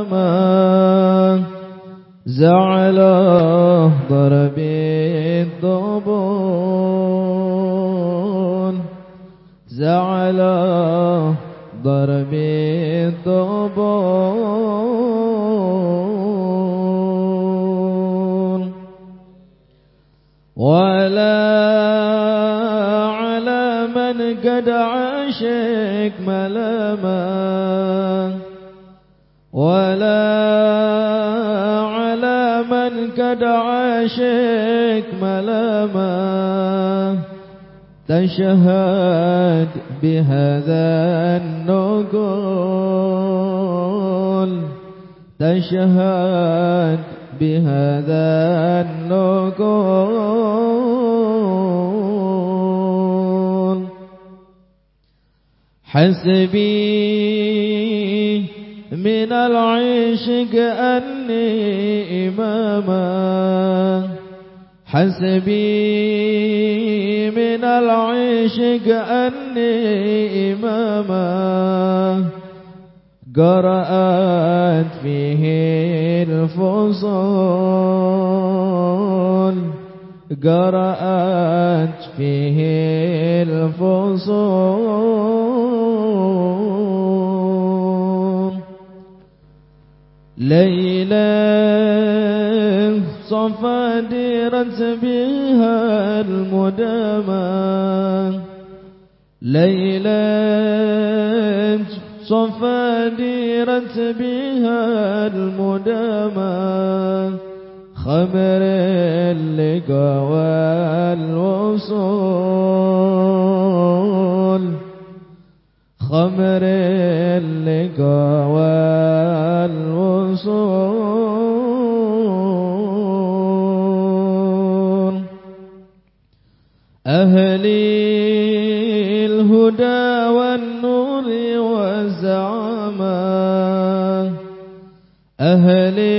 إماما زعله ضرب الضبون. زعله ضرب الضبون. ولا على من قد عاشق ملما قد عاشق ملما تشهد بهذا النقول. تشهد بهذا النقول. حسبي من العشق أني إماما. حسبي من العشق أني إماما. قرأت فيه الفصول. قرأت فيه الفصول. ليلة صفا ديرت بها المدامى ليلة صفا ديرت بها المدامى خمر اللقى والوصول خمر اللقى والوصول أهلي الهدى والنور والزعامة أهلي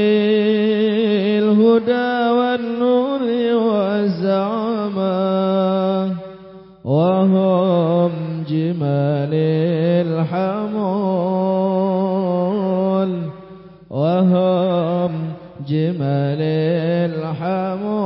الهدى والنور والزعامة وهم جمال الحمول جمال الحمول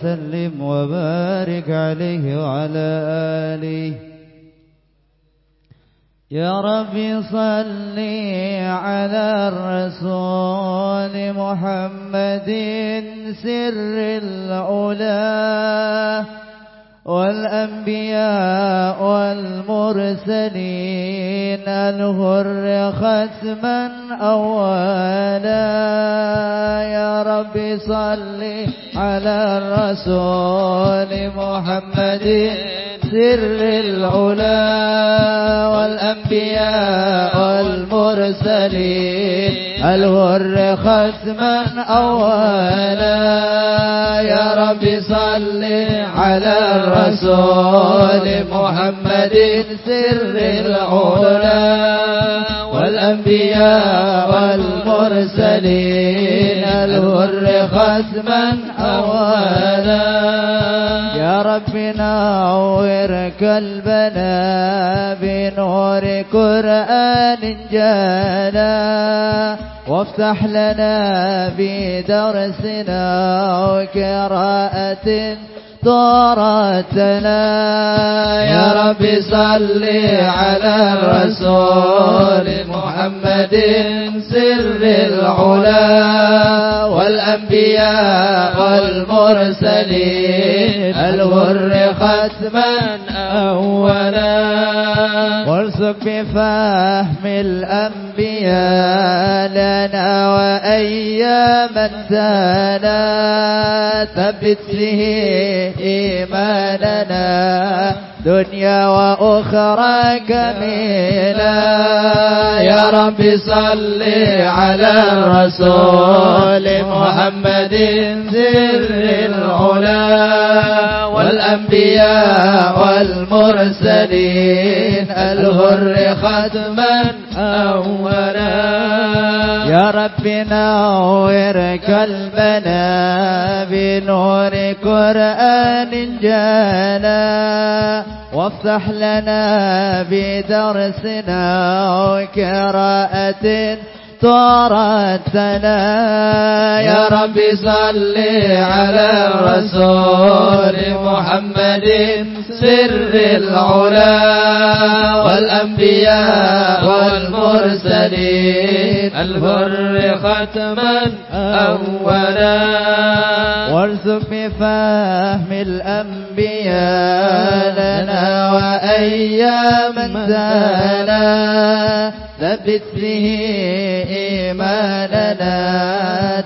وسلم وبارك عليه وعلى آله. يا رب صل على الرسول محمد سر العلا. والأنبياء والمرسلين الغر ختما أولا. يا رب صل على الرسول محمد. سر العلا والأنبياء والمرسلين. الغر ختما أولا؟ يا رب صل على الرسول محمد سر العلا والأنبياء والمرسلين. الغر ختما أولا. يا رب نور قلبنا بنور قرآن جانا. وافتح لنا بدرسنا وقراءة طارتنا. يا رب صل على الرسول محمد سر العلا والأنبياء والمرسلين الغر ختما أولا. وارزق بفهم الأنبياء لنا وأياما تانا ثبت به إيماننا. دنيا وأخرى كميلا. يا رب صل على الرسول محمد سر العلا والأنبياء والمرسلين الغر ختما أولا. يا رب نور قلبنا بنور قرآن جانا وافتح لنا بدرسنا وقراءة ترتنا يا رب صل على الرسول محمد سر العلا والأنبياء والمرسلين. البر ختما أولا وارزق بفهم الأنبياء لنا وأياما زانا ثبت به إيماننا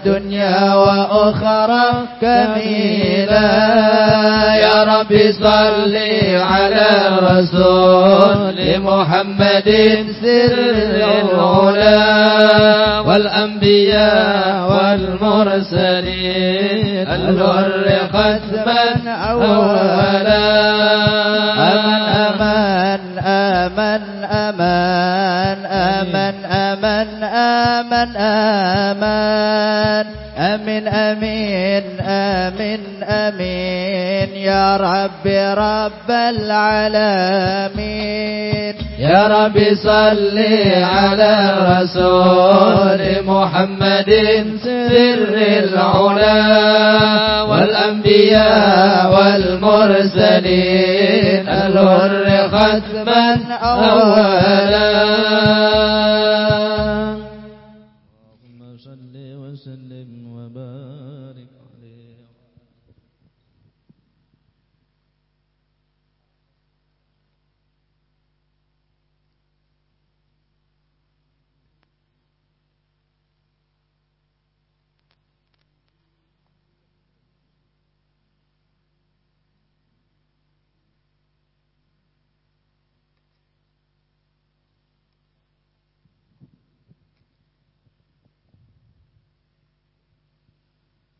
دنيا وأخرى كميلا. يا رب صل على الرسول محمد سر العلا والأنبياء والمرسلين. البر ختما أولا. أمن أمن أمن أمن. أمن أمن. أمن أمين أمين أمين يا رب رب العالمين. يا رب صل على الرسول محمد سر العلا والأنبياء والمرسلين. الغر ختما أولا.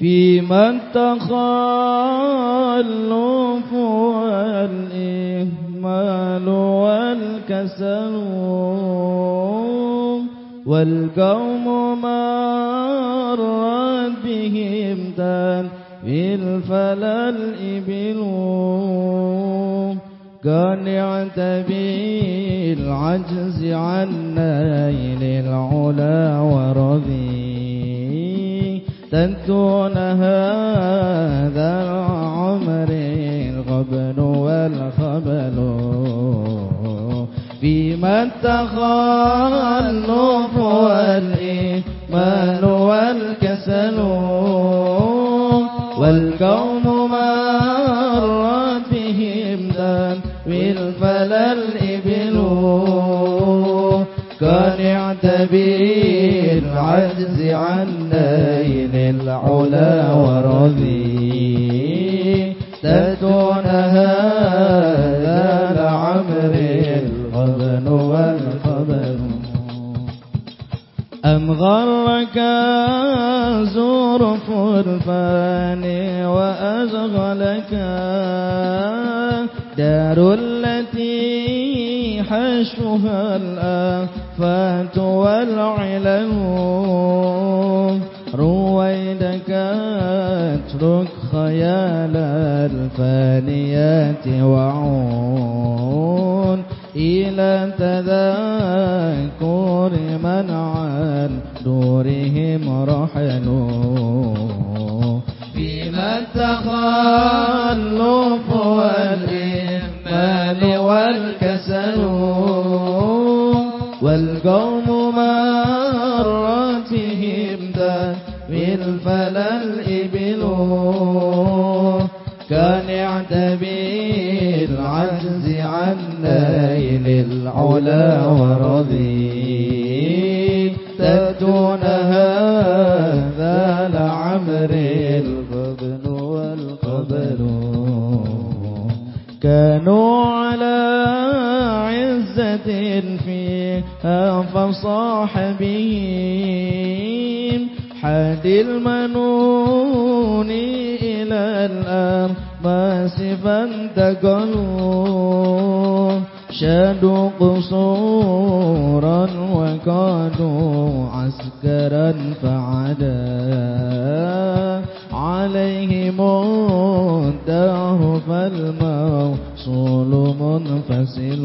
فيما التخلف والإهمال والكسل والقوم مرت بهم بالفلا الإبل قنعت بالعجز عن نيل العلا ورضي تنتون هذا العمر الغبن والخبل. فيما التخلف والإيمان والكسل والقوم مرت بهم دان بالفلا الإبل. قنعت بالعجز عن نيل العلا ورضي تدون هذا العمر الغبن والخبل أم غرك زرف الفاني وأشغلك دار التي حشوها الآفات والعلل رويدك اترك خيال الفانيات وعون. إلى تذكر من عن دورهم رحلوا. فيما التخلف والإهمال والكسل. والقوم مرت بهم ذوي الفلا الإبل كان يعتبي العجز عن نيل العلا ورضي تبدون هذا لعمر القبل والقبل. كانوا على عزة فصاح بهم حد المنون إلى الأرض فانتقلوا شادوا قصورا وكادوا عسكرا فعدا عليهم الدهر فالموصول منفصل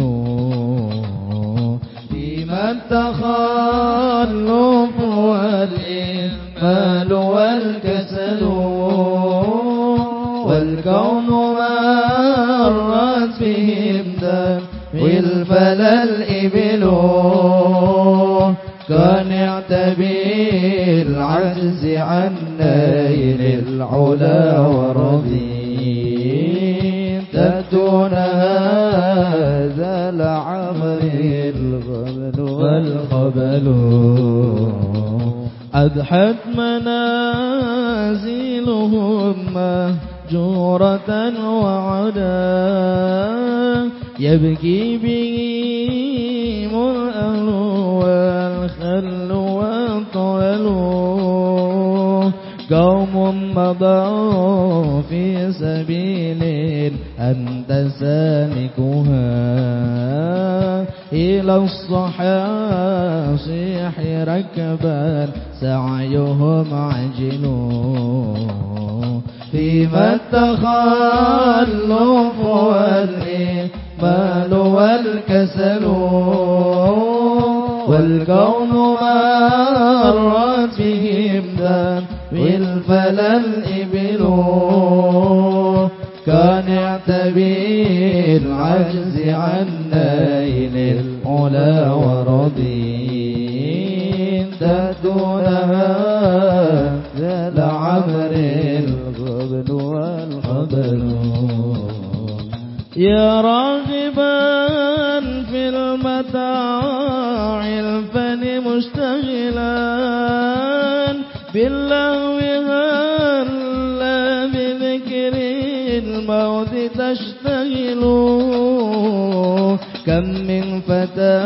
فيما التخلف والإهمال والكسل والكون مرت بهم ذوي الفلا الإبل كان يعتبي العجز عن نيل العلا ورضي تدون هذا لعمر الغبل والخبل. أضحت منازلهم مهجورة وعدا. يبكي بهم الأهل والخل والطول. قوم مضوا في سبيل أنت سالكها إلى الصحاصح ركبا سعيهم عجل فيما التخلف والإهمال والكسل والكون مرت بهم ذوي الفلا الإبل كان يعتبي العجز عن نيل العلا ورضي تدون هذا لعمر الغبن والخبل يا راغبا كم من فتى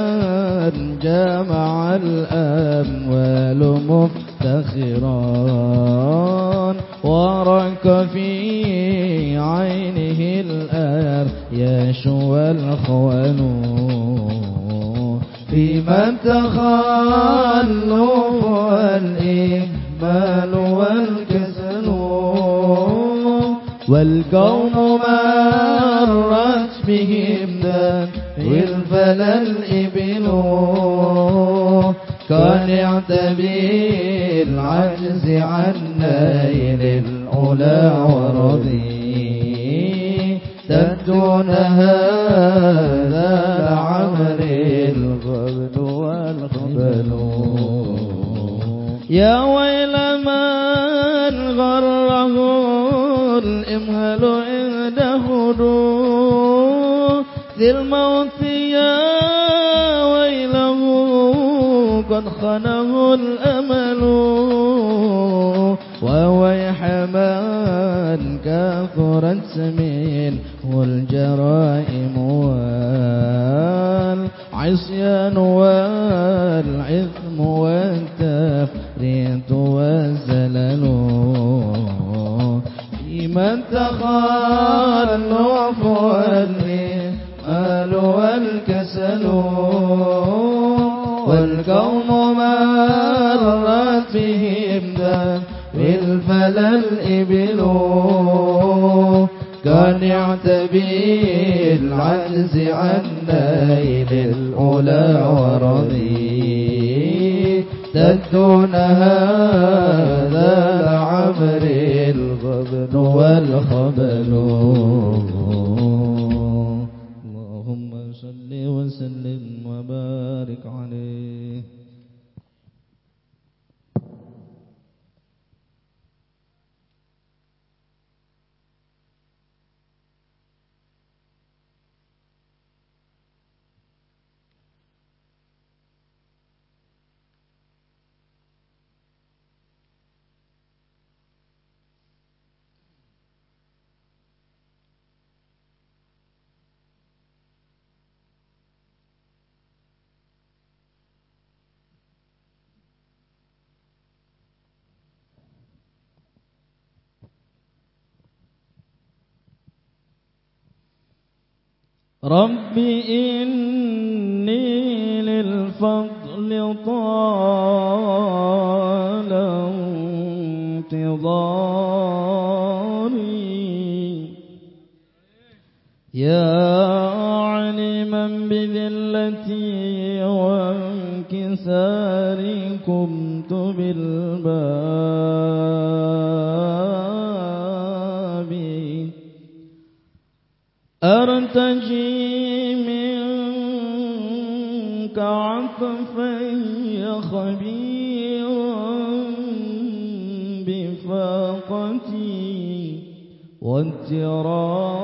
جامع الأموال مفتخرا ورك في عينه الأرياش والخوان فيما التخلف والإهمال والكسل والقوم مرت بهم الفلا الإبل كان يعتبي العجز عن نيل العلا ورضي تدون هذا لعمر الغبن والخبل. يا ويل من غره الإمهل عند هدوء ذي الموت يا ويله قد خنه الأمل وويح من كثرت سمين والجرائم والعصيان والعثم والتفريط والزلل. فيمن تخلف والإهمال والكسل والقوم مرت بهم ذوي الفلا الإبل. كان يعتبي العجز عن نيل العلا ورضي. تدون هذا لعمر الغبن والخبل. رب إني للفضل طال انتظاري يا علما بذلتي وانكساري كنت بالباب أرتجي منك عطفي خبيرا بفاقتي والتراب.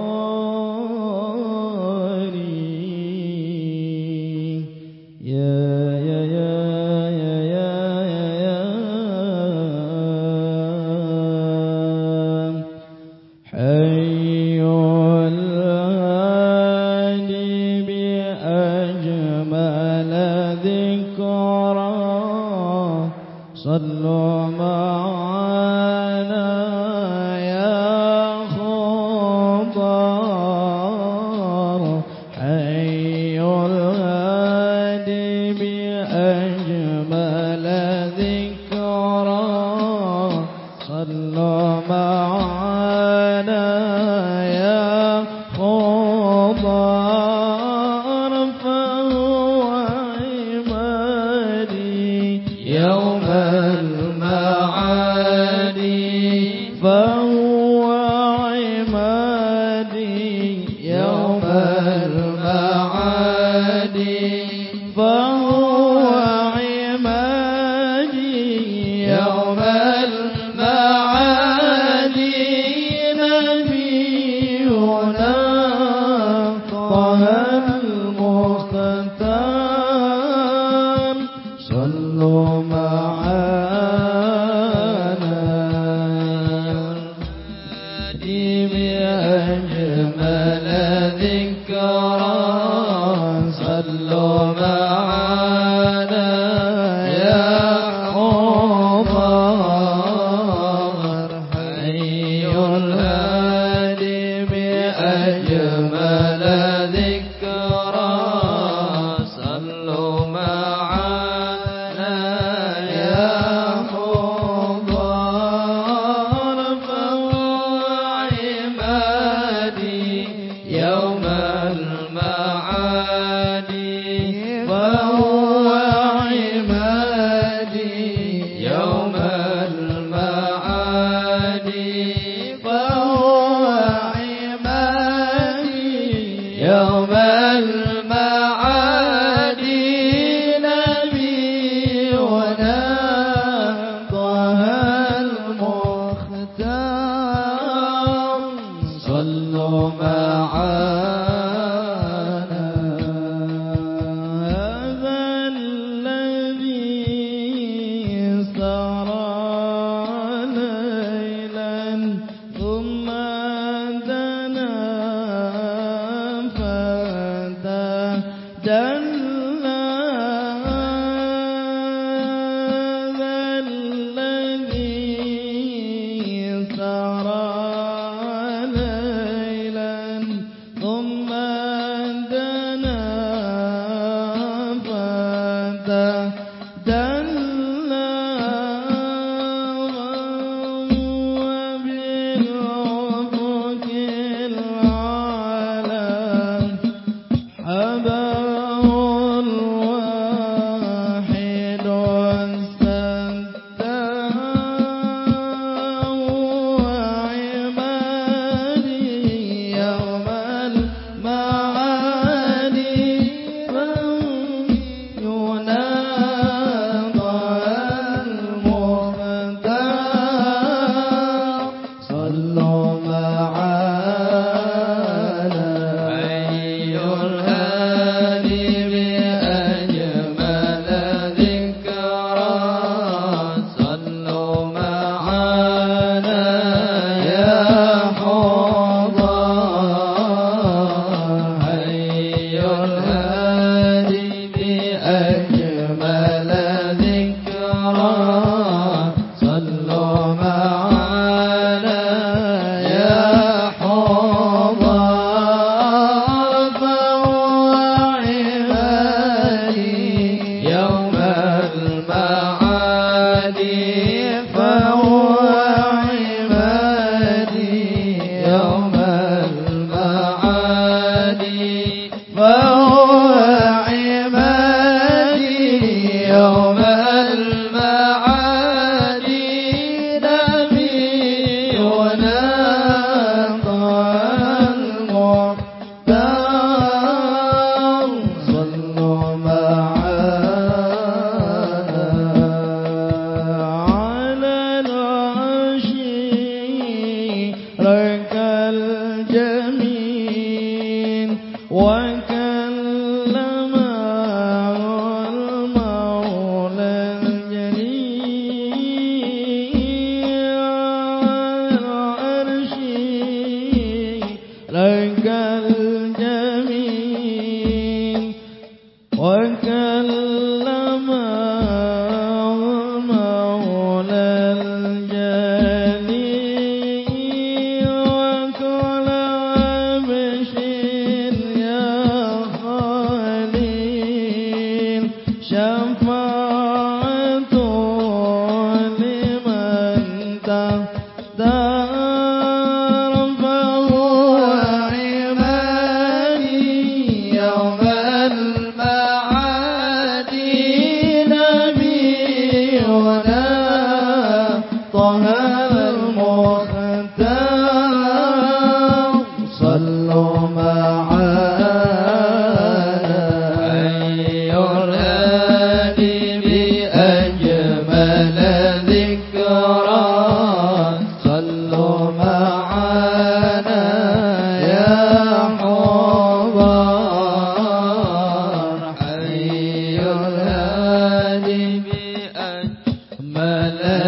Allah.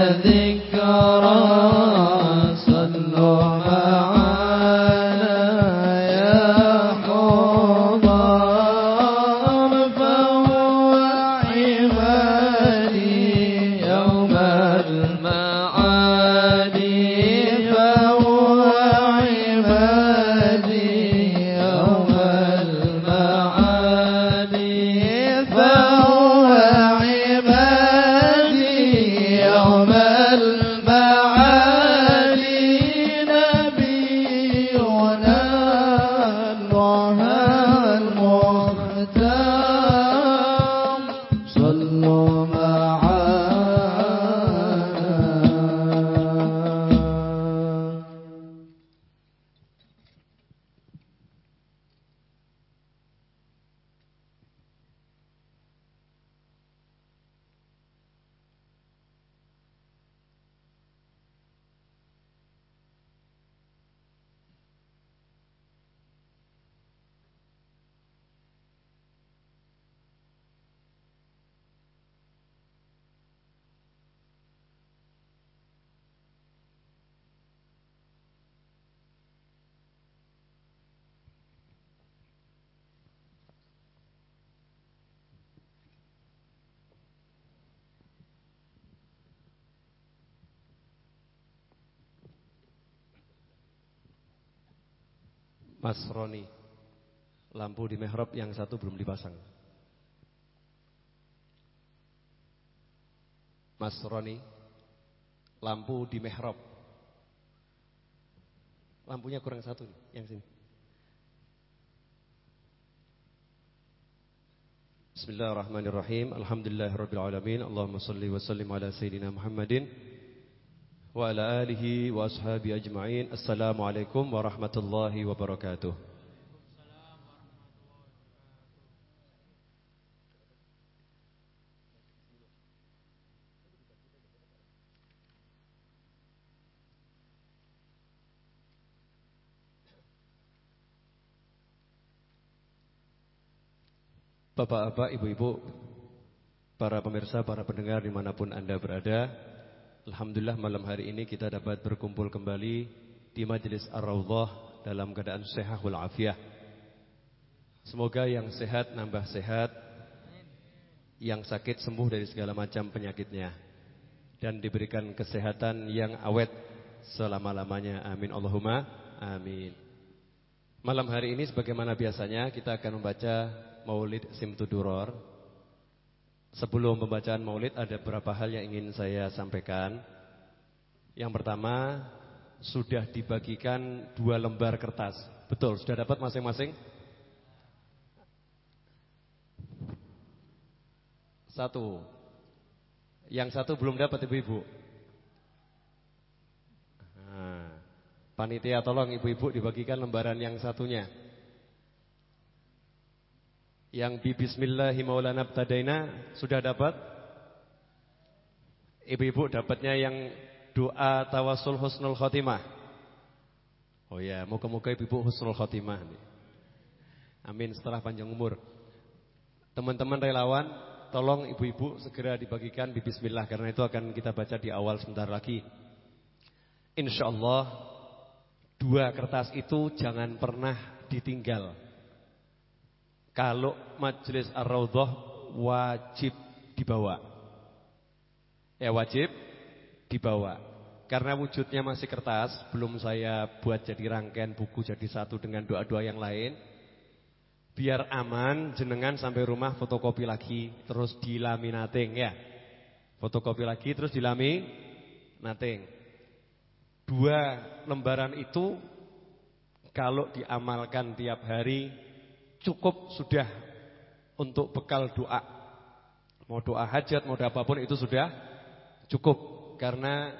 this. Mas Roni Lampu di mihrab yang satu belum dipasang. Mas Roni Lampu di mihrab. Lampunya kurang satu nih, yang sini. Bismillahirrahmanirrahim. Alhamdulillahirrabbilalamin Allahumma salli wa sallim ala Sayyidina Muhammadin وعلى آله وأصحابه أجمعين. السلام عليكم ورحمة الله وبركاته. Bapak-bapak, ibu-ibu, para pemirsa, para pendengar di mana pun Anda berada, Alhamdulillah malam hari ini kita dapat berkumpul kembali di Majelis Ar-Raudhah dalam keadaan sehat walafiat. Semoga yang sehat nambah sehat, yang sakit sembuh dari segala macam penyakitnya dan diberikan kesehatan yang awet selama-lamanya. Amin Allahumma amin. Malam hari ini sebagaimana biasanya kita akan membaca Maulid Simtuduror Sebelum pembacaan maulid ada beberapa hal yang ingin saya sampaikan. Yang pertama, sudah dibagikan dua lembar kertas. Betul, sudah dapat masing-masing? Satu. Yang satu belum dapat ibu-ibu. Nah, panitia tolong ibu-ibu dibagikan lembaran yang satunya. Yang bi bismillahirrahmanirrahim sudah dapat? Ibu-ibu dapatnya yang doa tawasul husnul khotimah. Oh ya, moga-moga ibu-ibu husnul khotimah. Amin setelah panjang umur. Teman-teman relawan, tolong ibu-ibu segera dibagikan di bismillah karena itu akan kita baca di awal sebentar lagi. Insya Allah dua kertas itu jangan pernah ditinggal. Kalau majelis ar-raudhah wajib dibawa. Ya wajib dibawa. Karena wujudnya masih kertas, belum saya buat jadi rangkaian buku jadi satu dengan doa-doa yang lain. Biar aman, jenengan sampai rumah fotokopi lagi, terus dilaminating ya. Fotokopi lagi, terus dilaminating. Dua lembaran itu kalau diamalkan tiap hari cukup sudah untuk bekal doa. Mau doa hajat, mau doa apa pun itu sudah Cukup karena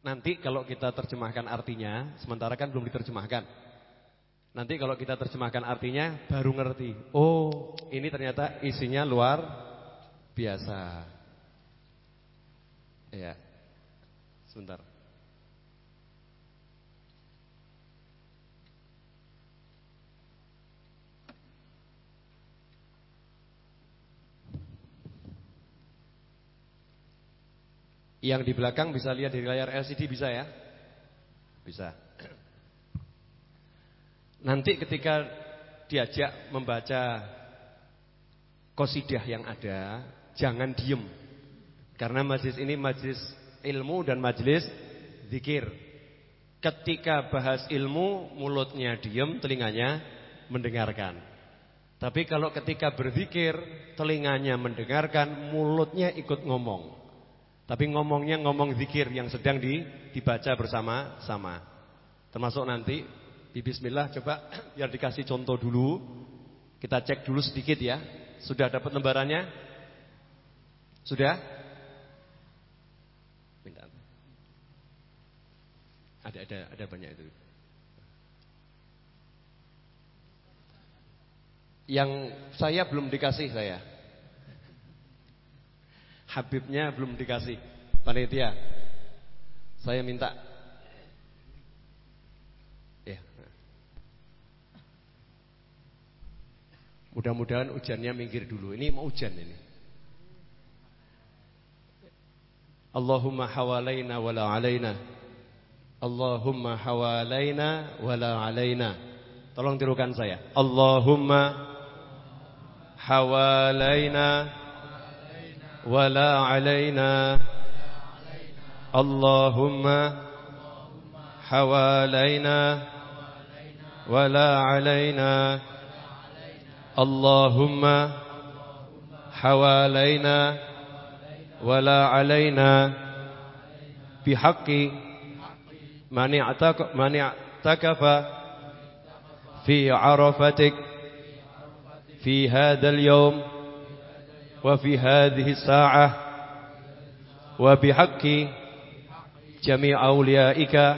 nanti kalau kita terjemahkan artinya, sementara kan belum diterjemahkan. Nanti kalau kita terjemahkan artinya baru ngerti. Oh, ini ternyata isinya luar biasa. Ya. Sebentar. Yang di belakang bisa lihat dari layar LCD bisa ya? Bisa. Nanti ketika diajak membaca kosidah yang ada, jangan diem. Karena majlis ini majlis ilmu dan majlis zikir. Ketika bahas ilmu, mulutnya diem, telinganya mendengarkan. Tapi kalau ketika berzikir, telinganya mendengarkan, mulutnya ikut ngomong. Tapi ngomongnya ngomong zikir yang sedang di, dibaca bersama-sama. Termasuk nanti di bismillah coba biar dikasih contoh dulu. Kita cek dulu sedikit ya. Sudah dapat lembarannya? Sudah? Minta. Ada ada ada banyak itu. Yang saya belum dikasih saya. Habibnya belum dikasih panitia. Saya minta. Ya. Mudah-mudahan hujannya minggir dulu. Ini mau hujan ini. Allahumma hawalaina wala alaina. Allahumma hawalaina wala alaina. Tolong tirukan saya. Allahumma hawalaina ولا علينا. اللهم حوالينا ولا علينا. اللهم حوالينا ولا علينا. بحق من اعتكف في عرفتك في هذا اليوم. وفي هذه الساعة وبحق جميع أوليائك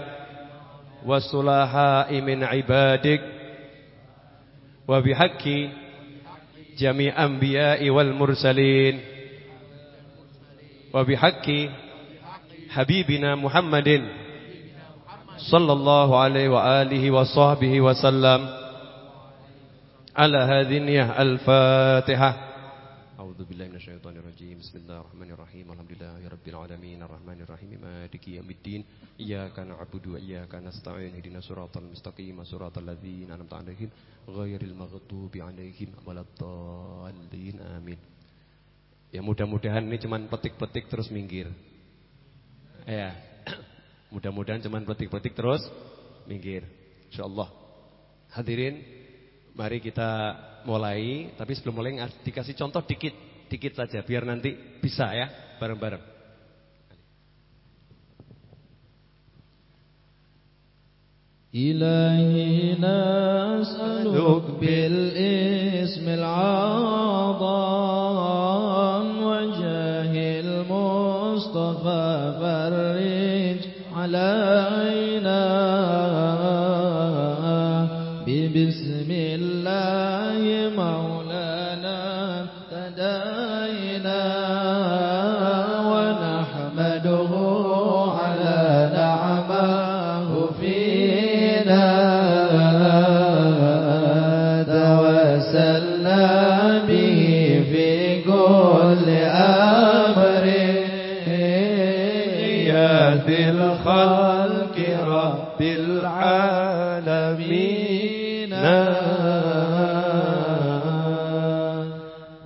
والصلاحاء من عبادك وبحق جميع أنبياء والمرسلين وبحق حبيبنا محمد صلى الله عليه وآله وصحبه وسلم على هذه النية الفاتحة. أعوذ بالله من الشيطان الرجيم بسم الله الرحمن الرحيم الحمد لله رب العالمين الرحمن الرحيم مالك يوم الدين إياك نعبد وإياك نستعين اهدنا الصراط المستقيم صراط الذين أنعمت عليهم غير المغضوب عليهم ولا الضالين آمين Ya mudah-mudahan ini cuman petik-petik terus minggir. Ya. Mudah-mudahan cuman petik-petik terus minggir. InsyaAllah. Hadirin Mari kita mulai, tapi sebelum mulai dikasih contoh dikit, dikit saja biar nanti bisa ya bareng-bareng. Ilahi nas'aluk bil ismil azam wajhil mustafa farrij alayna ذي الخلق رب العالمين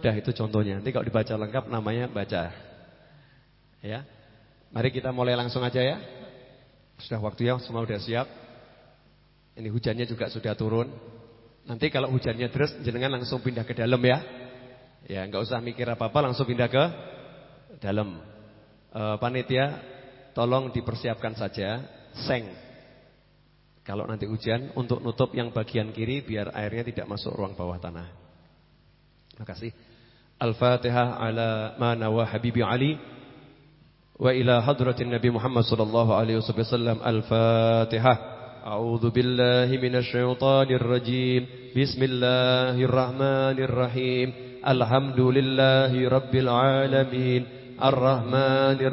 Dah itu contohnya. Nanti kalau dibaca lengkap namanya baca. Ya. Mari kita mulai langsung aja ya. Sudah waktunya semua sudah siap. Ini hujannya juga sudah turun. Nanti kalau hujannya deras jenengan langsung pindah ke dalam ya. Ya, nggak usah mikir apa-apa langsung pindah ke dalam. E, panitia tolong dipersiapkan saja seng. Kalau nanti hujan untuk nutup yang bagian kiri biar airnya tidak masuk ruang bawah tanah. Terima kasih. Al-Fatihah ala mana wa habibi Ali wa ila hadratin Nabi Muhammad sallallahu alaihi wasallam. Al-Fatihah. A'udzu billahi minasy syaithanir rajim. Bismillahirrahmanirrahim. Alhamdulillahi rabbil alamin. Ar-Rahmanir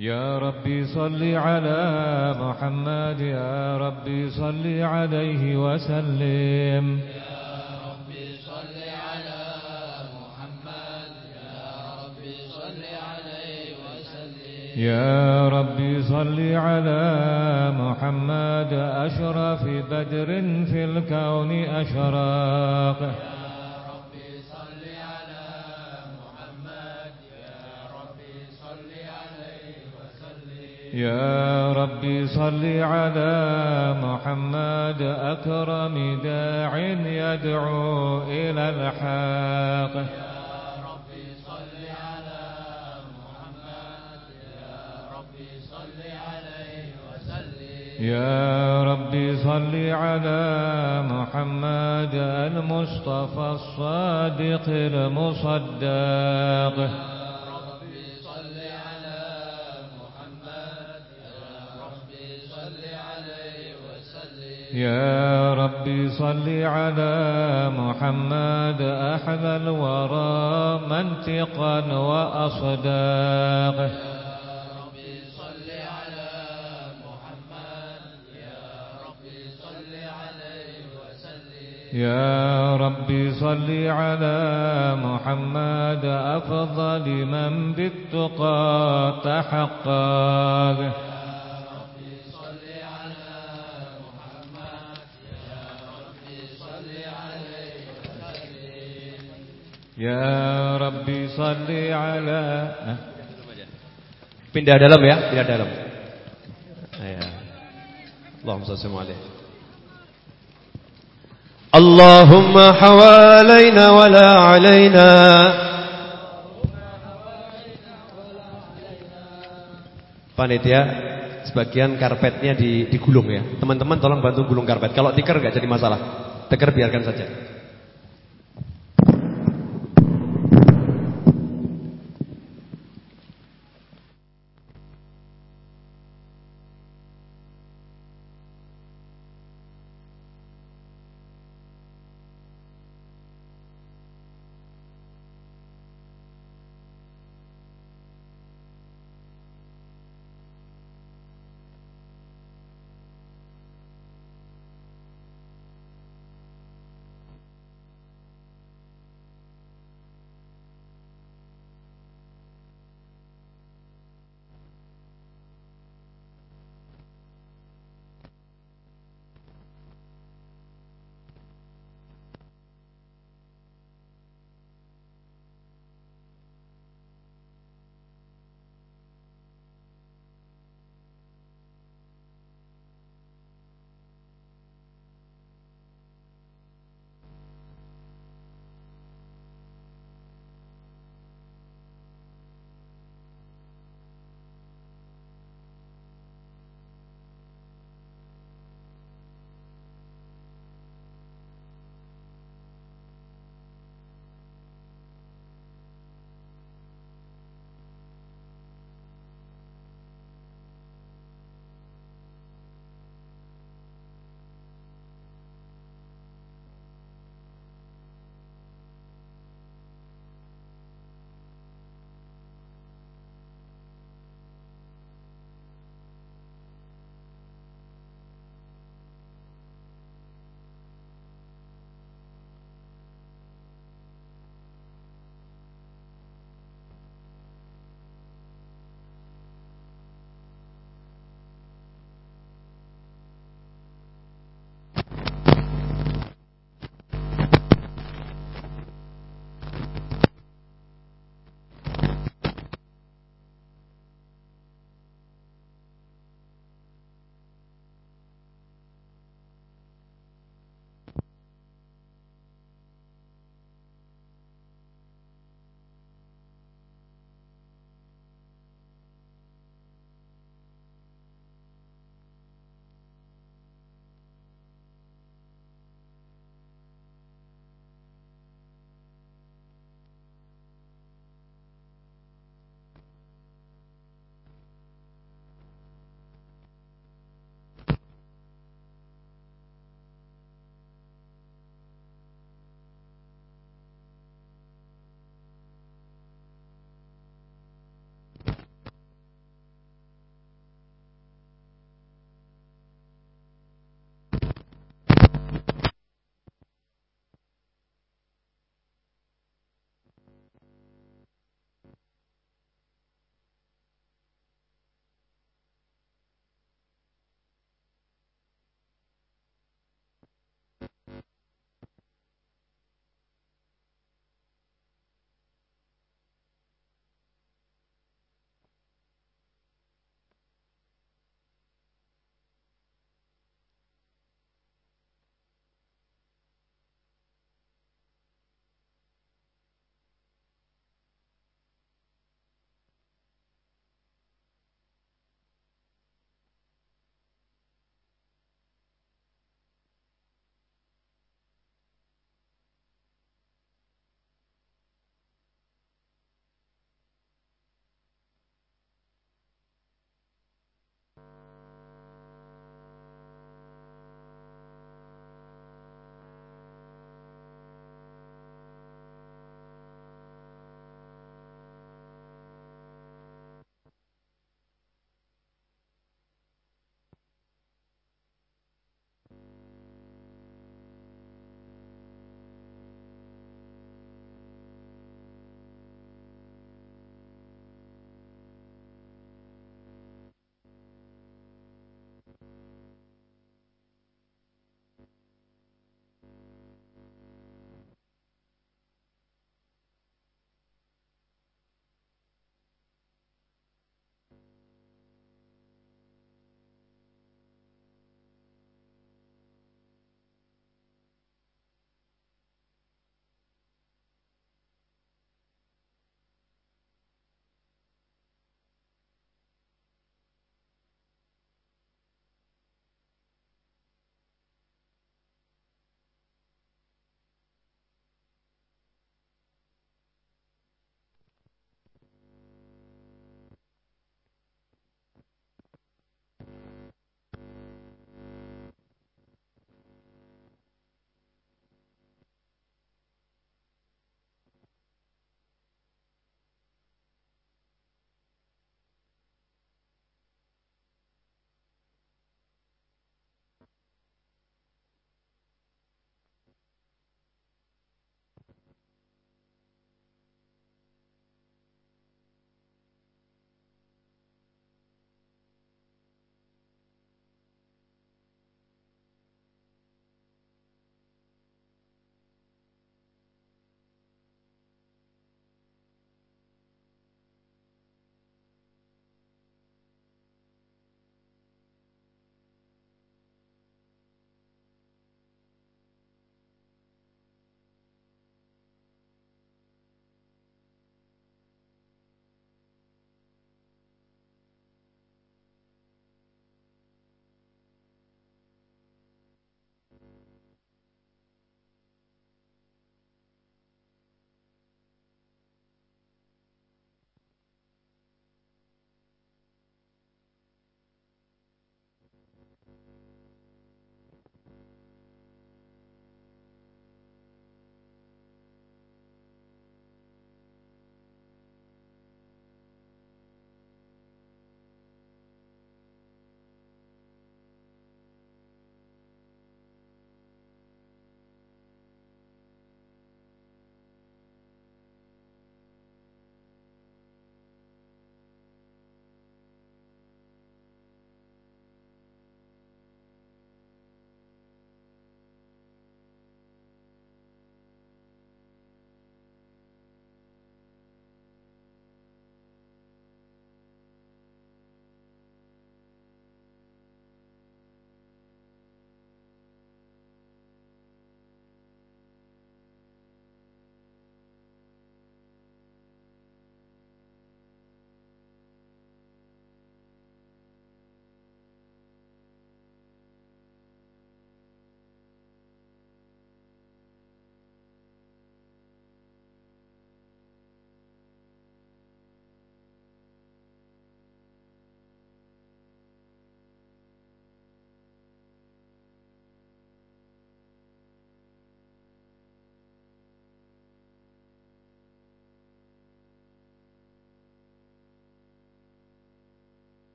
يا ربي صل على محمد يا ربي صل عليه وسلم. يا ربي صل على محمد يا ربي صل عليه وسلم يا ربي صل على محمد أشرف بدر في الكون أشراق. يا ربي صل على محمد أكرم داع يدعو إلى الحق. يا ربي صل على محمد يا ربي صل عليه وسلم. يا ربي صل على محمد المصطفى الصادق المصدق. يا ربي صل على محمد أحلى الورى منطقا وأصداق يا ربي صل على محمد ربي صل عليه وسلم يا ربي صل على محمد أفضل من بالتقى تحقق. Ya Rabbi salli ala. Pindah dalam ya Pindah dalam. Ya. Allahumma salli ala. Allahumma حوالينا ولا علينا alaina. Panitia Sebagian karpetnya di, digulung ya. Teman-teman tolong bantu gulung karpet. Kalau tikar nggak jadi masalah. Tikar biarkan saja.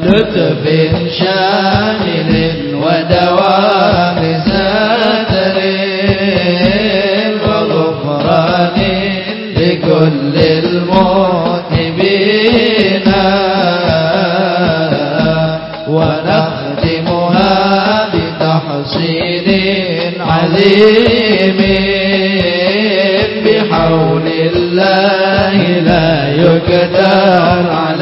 لطف شامل ودوام ساتر وغفران لكل المذنبين ونختمها بتحصين عظيم بحول الله لا يقدر على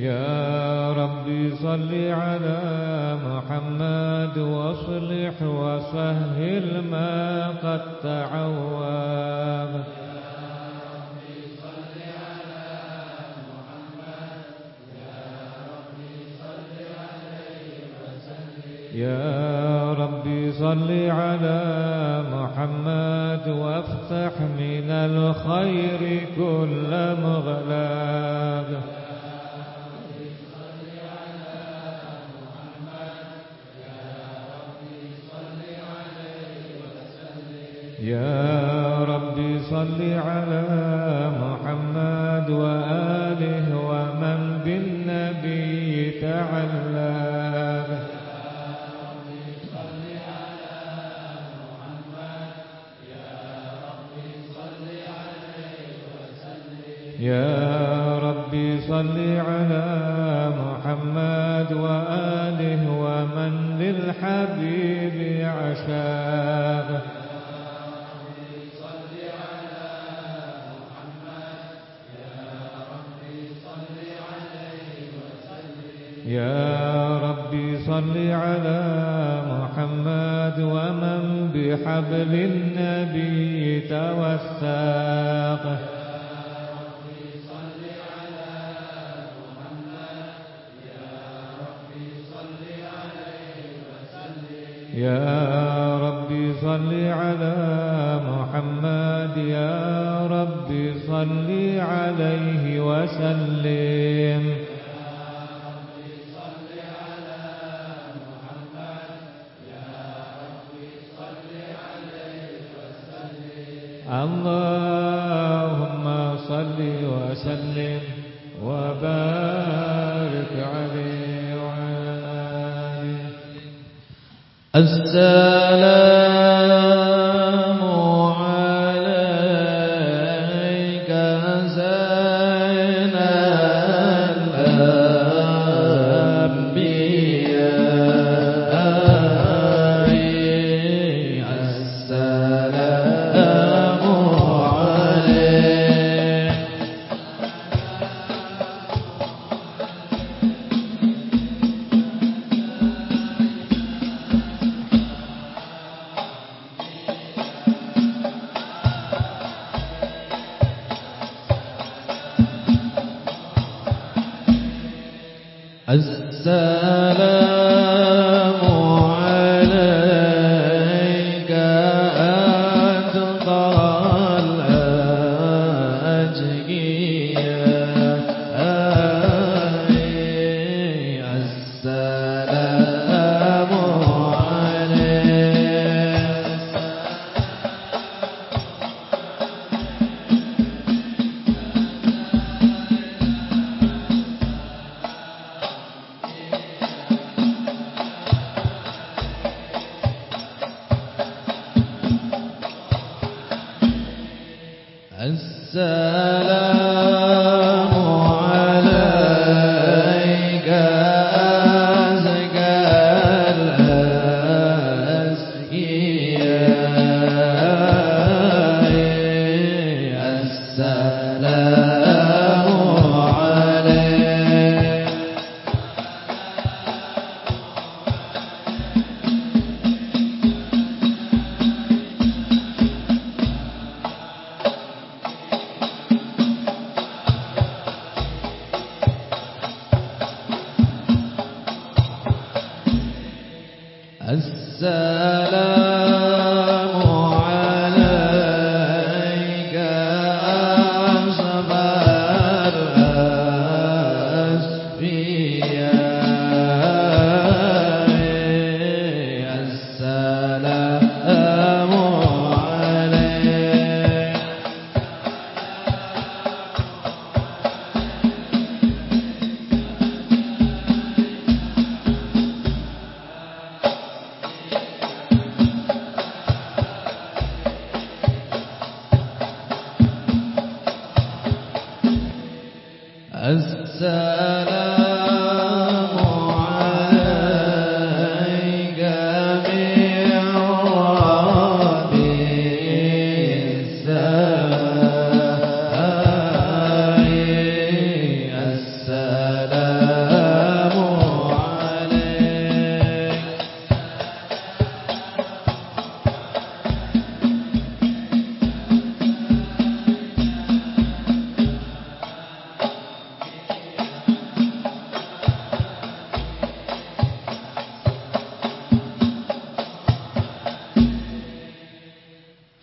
يا ربي صل على محمد وأصلح وسهل ما قد تعوام يا ربي صل على محمد وافتح من الخير كل مغلق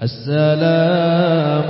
السلام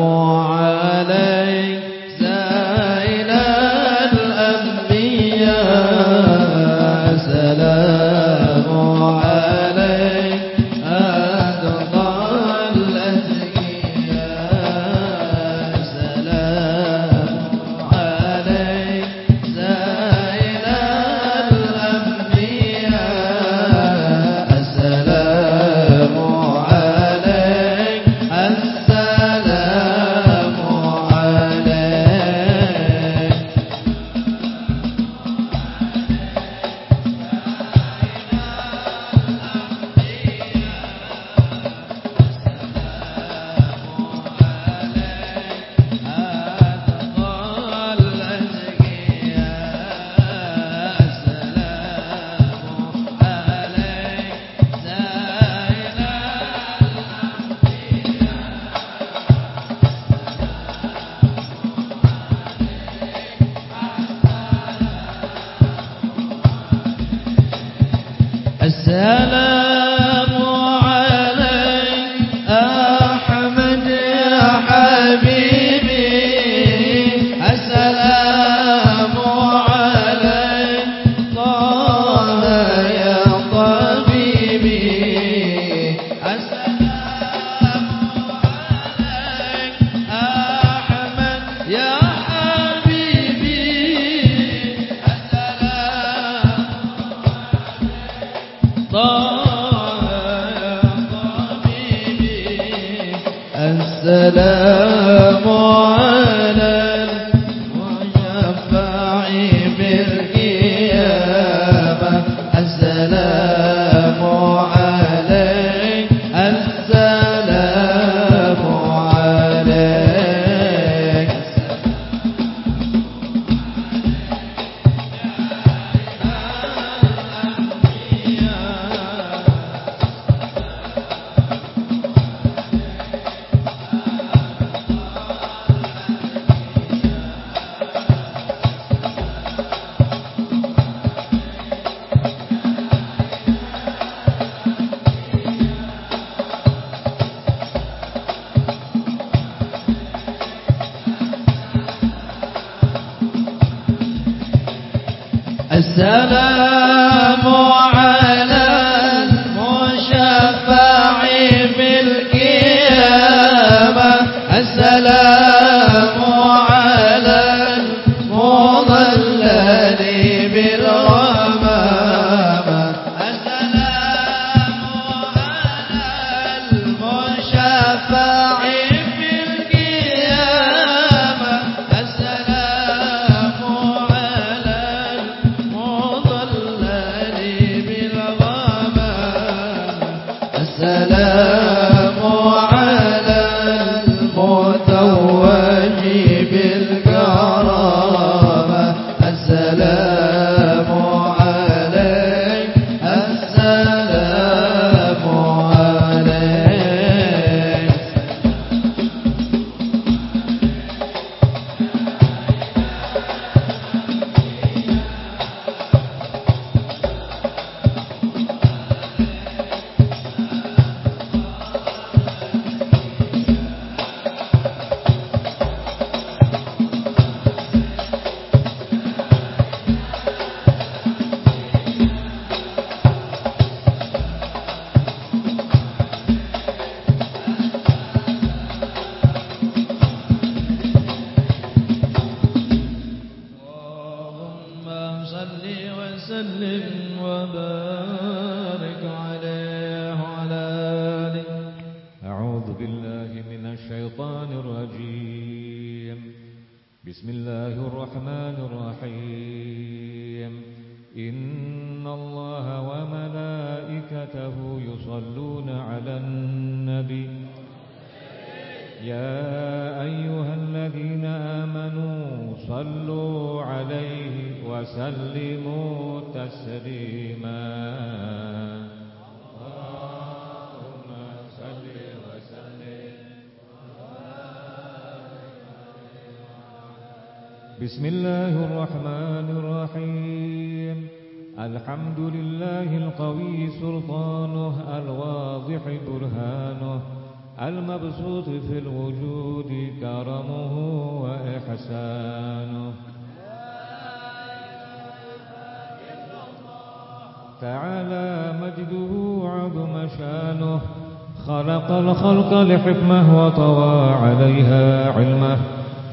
لحكمه وطوى عليها علمه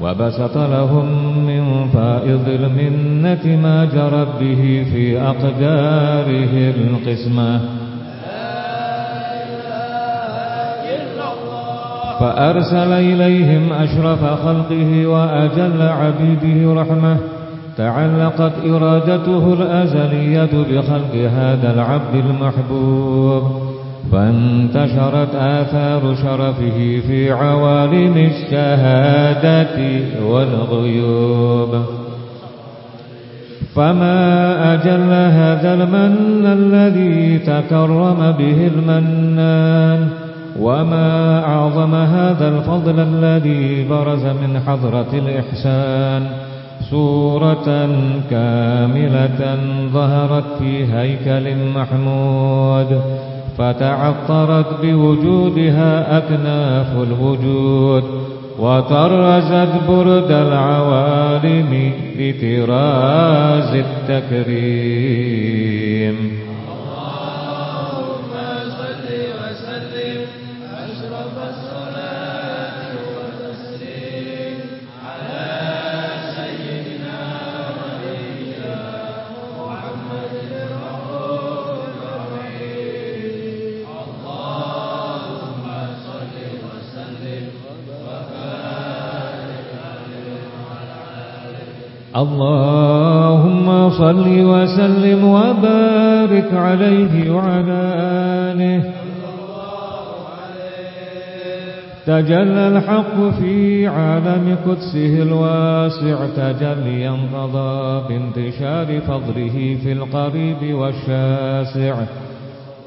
وبسط لهم من فائض المنة ما جرت به في أقداره القسمة. فأرسل إليهم أشرف خلقه وأجل عبيده رحمة. تعلقت إرادته الأزلية بخلق هذا العبد المحبوب. فانتشرت آثار شرفه في عوالم الشهادة والغيوب. فما أجل هذا المن الذي تكرم به المنان وما أعظم هذا الفضل الذي برز من حضرة الإحسان. سورة كاملة ظهرت في هيكل محمود. فتعطرت بوجودها أكناف الوجود وطرزت برد العوالم لتراز التكريم. اللهم صل وسلم وبارك عليه وعلى آله. تجلى الحق في عالم قدسه الواسع تجليا قضى بانتشار فضله في القريب والشاسع.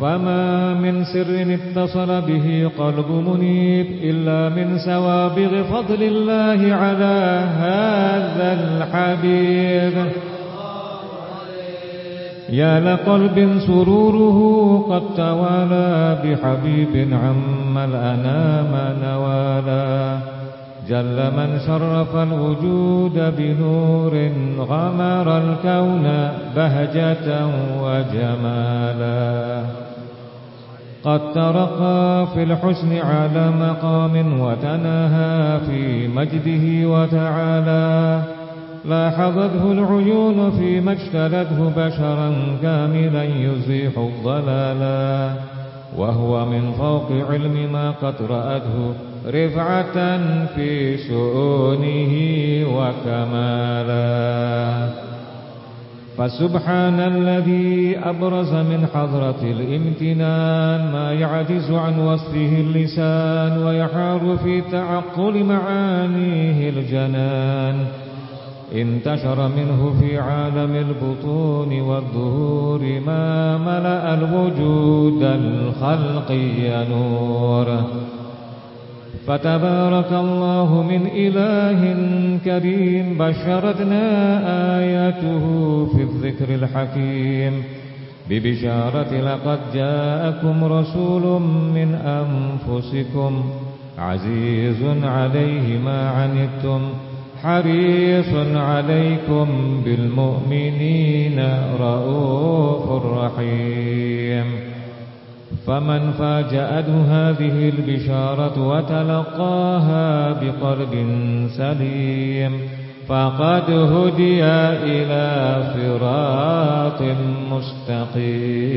فما من سر اتصل به قلب منيب إلا من سوابغ فضل الله على هذا الحبيب. يا لقلب سروره قد توالى بحبيب عم الأنام نوالا. جل من شرف الوجود بنور غمر الكون بهجة وجمالا. قد ترقى في الحسن على مقام وتناهى في مجده وتعالى. لاحظته العيون فيما اجتلته بشرا كاملا يزيح الضلالا وهو من فوق علم ما قد رأته رفعة في شؤونه وكمالا. فسبحان الذي أبرز من حضرة الامتنان ما يعجز عن وصفه اللسان ويحار في تعقل معانيه الجنان. انتشر منه في عالم البطون والظهور ما ملأ الوجود الخلقي نوره فتبارك الله من إله كريم بشرتنا آياته في الذكر الحكيم. ببشارة لقد جاءكم رسول من أنفسكم عزيز عليه ما عنتم حريص عليكم بالمؤمنين رؤوف رحيم. فمن فاجأته هذه البشارة وتلقاها بقلب سليم فقد هدي إلى صراط مستقيم.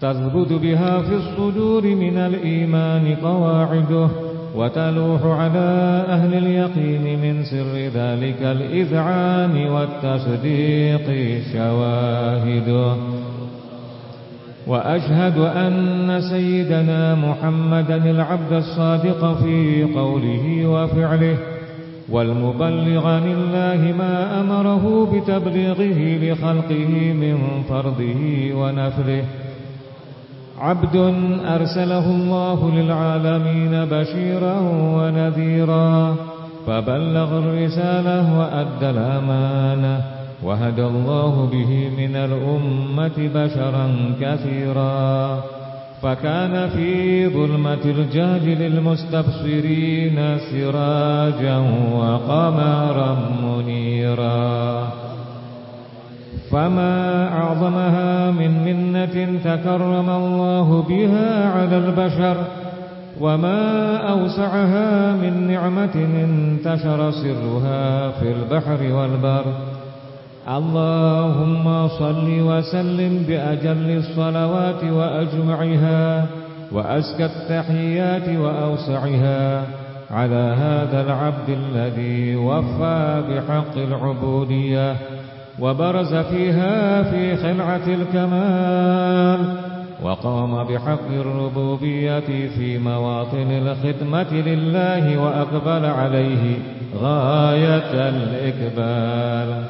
تثبت بها في الصدور من الإيمان قواعده وتلوح على أهل اليقين من سر ذلك الإذعان والتصديق شواهده وأشهد أن سيدنا محمدا العبد الصادق في قوله وفعله والمبلغ عن الله ما أمره بتبليغه لخلقه من فرضه ونفله. عبد أرسله الله للعالمين بشيرا ونذيرا فبلغ الرسالة وأدى الأمانة وهدى الله به من الأمة بشرا كثيرا. فكان في ظلمة الجهل للمستبصرين سراجا وقمرا منيرا. فما أعظمها من منة تكرم الله بها على البشر وما أوسعها من نعمة انتشر سرها في البحر والبر. اللهم صل وسلم بأجل الصلوات وأجمعها وأزكى التحيات وأوسعها على هذا العبد الذي وفى بحق العبودية. وبرز فيها في خلعة الكمال وقام بحق الربوبية في مواطن الخدمة لله وأقبل عليه غاية الإقبال.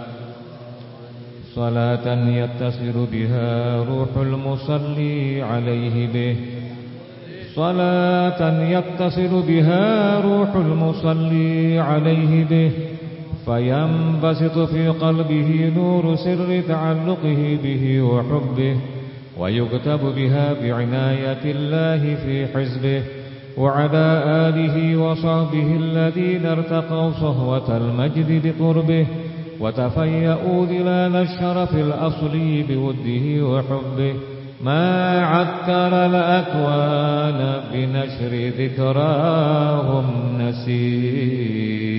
صلاة يتصل بها روح المصلي عليه به. صلاة يتصل بها روح المصلي عليه به. فينبسط في قلبه نور سر تعلقه به وحبه ويكتب بها بعناية الله في حزبه وعلى آله وصحبه الذين ارتقوا صهوة المجد بقربه وتفيأوا ظلال الشرف الأصلي بوده وحبه. ما عكر الأكوان بنشر ذكراهم نسيم.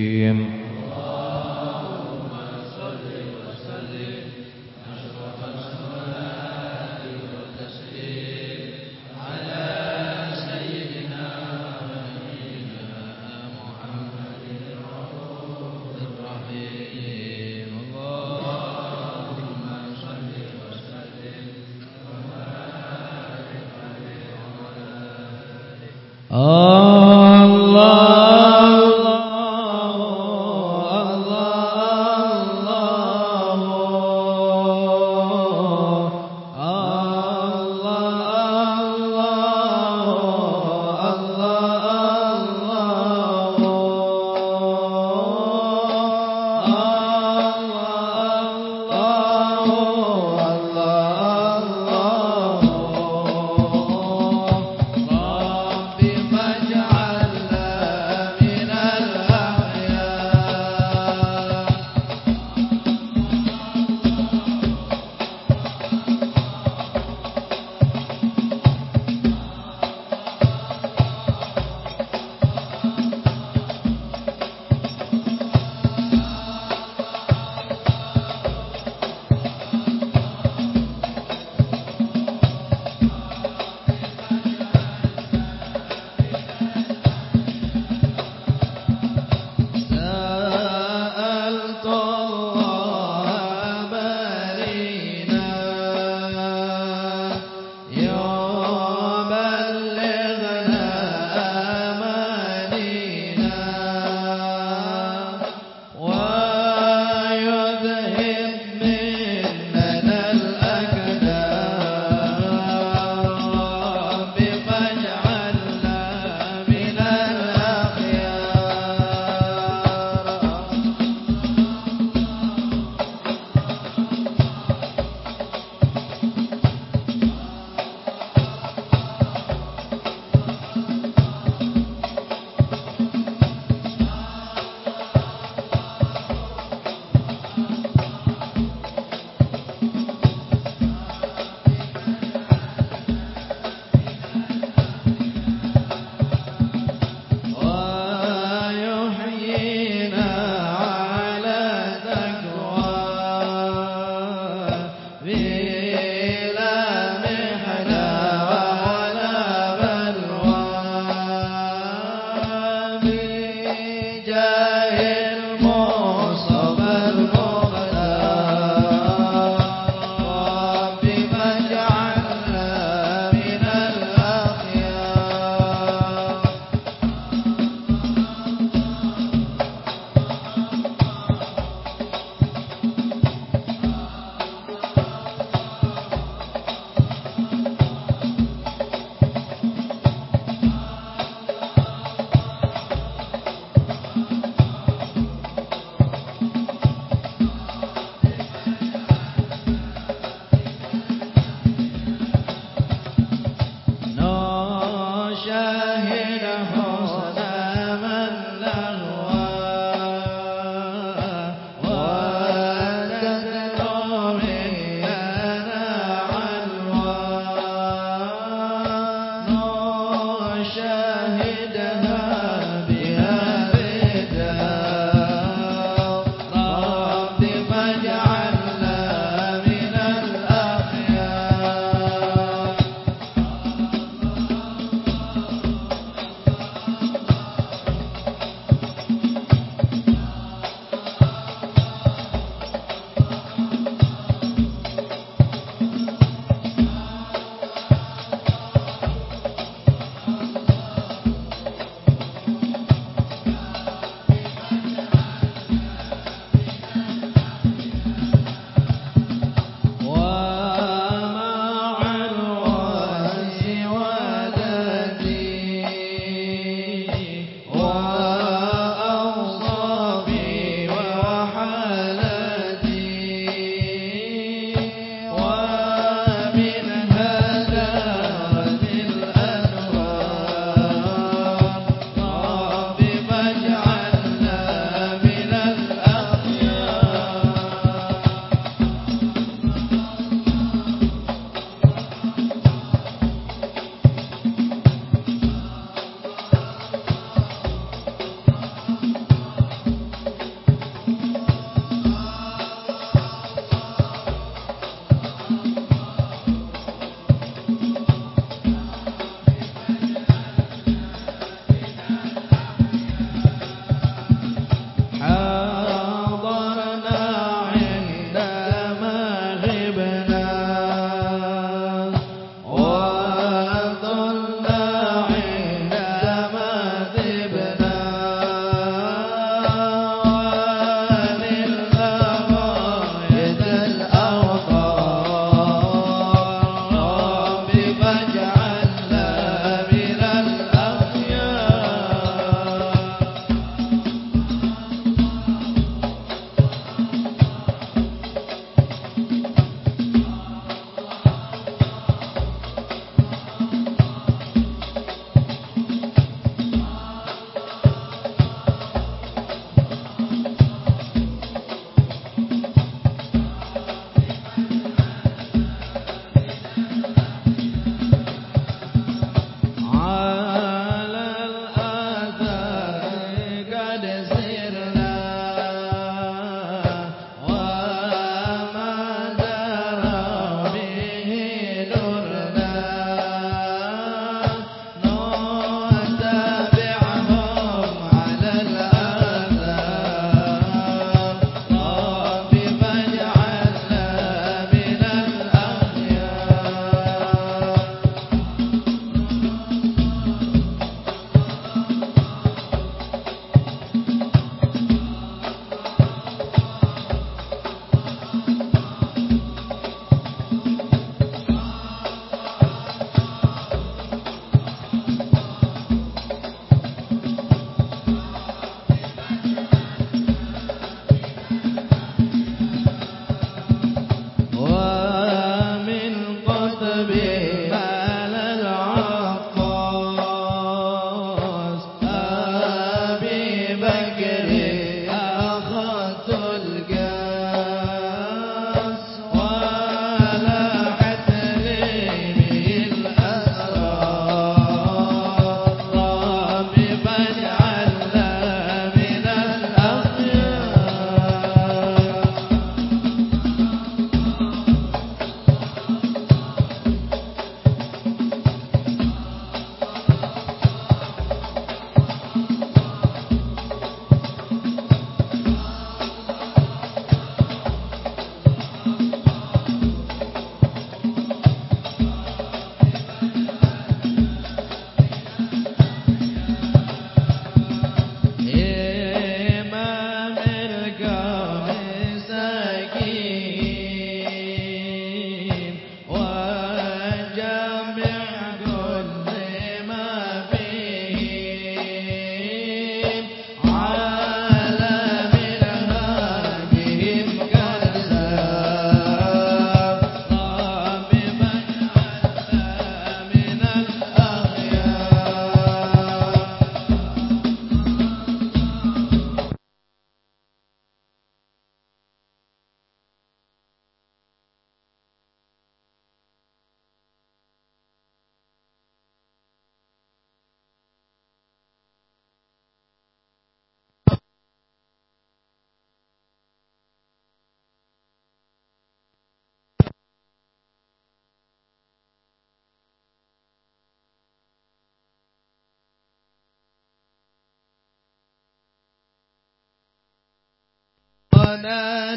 da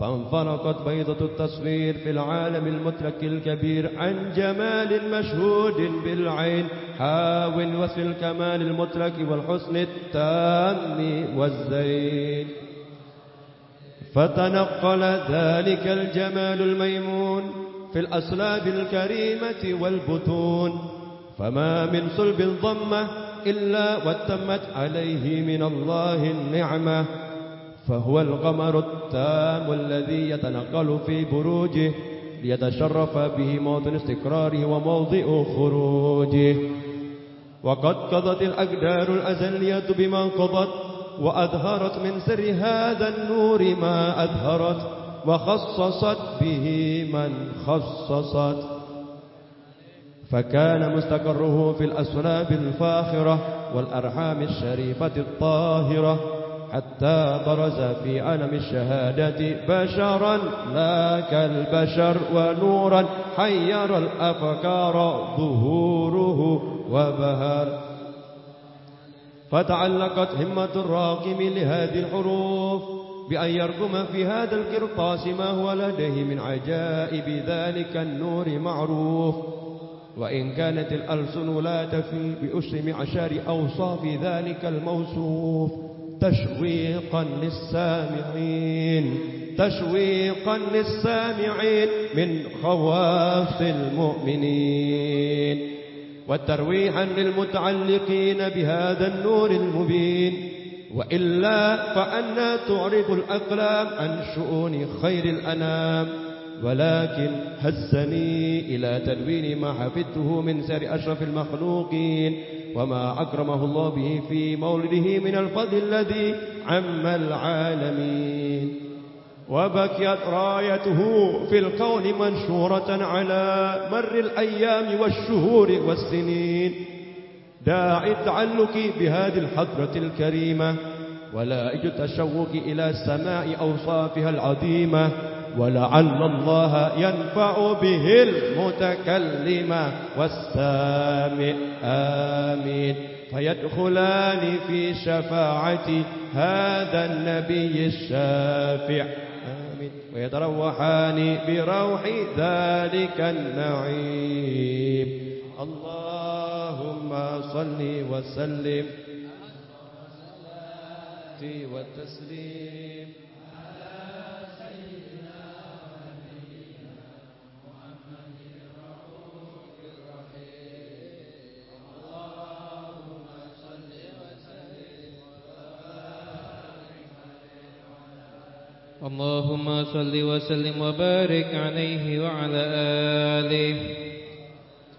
فانفرقت بيضة التصوير في العالم المترك الكبير عن جمال مشهود بالعين حاول وصف الكمال المترك والحسن التام والزين. فتنقل ذلك الجمال الميمون في الأصلاب الكريمة والبطون. فما من صلب الضمة إلا وتمت عليه من الله النعمة فهو القمر التام الذي يتنقل في بروجه ليتشرف به موطن استقراره وموضع خروجه. وقد قضت الأقدار الأزلية بما قضت وأظهرت من سر هذا النور ما أظهرت وخصصت به من خصصت. فكان مستقره في الأسناب الفاخرة والأرحام الشريفة الطاهرة. حتى برز في عالم الشهادة بشرا لا كالبشر ونورا حير الأفكار ظهوره وبهر. فتعلقت همة الراقم لهذه الحروف بأن يرقم في هذا القرطاس ما هو لديه من عجائب ذلك النور معروف. وإن كانت الألسن لا تفي بأسر معشار أوصاف ذلك الموصوف. تشويقا للسامعين تشويقا للسامعين من خواص المؤمنين وترويحا للمتعلقين بهذا النور المبين. وإلا فأنا تعرب الأقلام عن شؤون خير الأنام. ولكن هزني إلى تدوين ما حفظته من سر أشرف المخلوقين. وما أكرمه الله به في مولده من الفضل الذي عم العالمين. وبكيت رايته في الكون منشورة على مر الأيام والشهور والسنين. داعي التعلق بهذه الحضرة الكريمة ولا التشوق إلى سماع أوصافها العظيمة. ولعل الله ينفع به المتكلم والسامع. آمين. فيدخلان في شفاعة هذا النبي الشافع. آمين. ويتروحان بروح ذلك النعيم. اللهم صل وسلم. والتسليم اللهم صل وسلم وبارك عليه وعلى آله.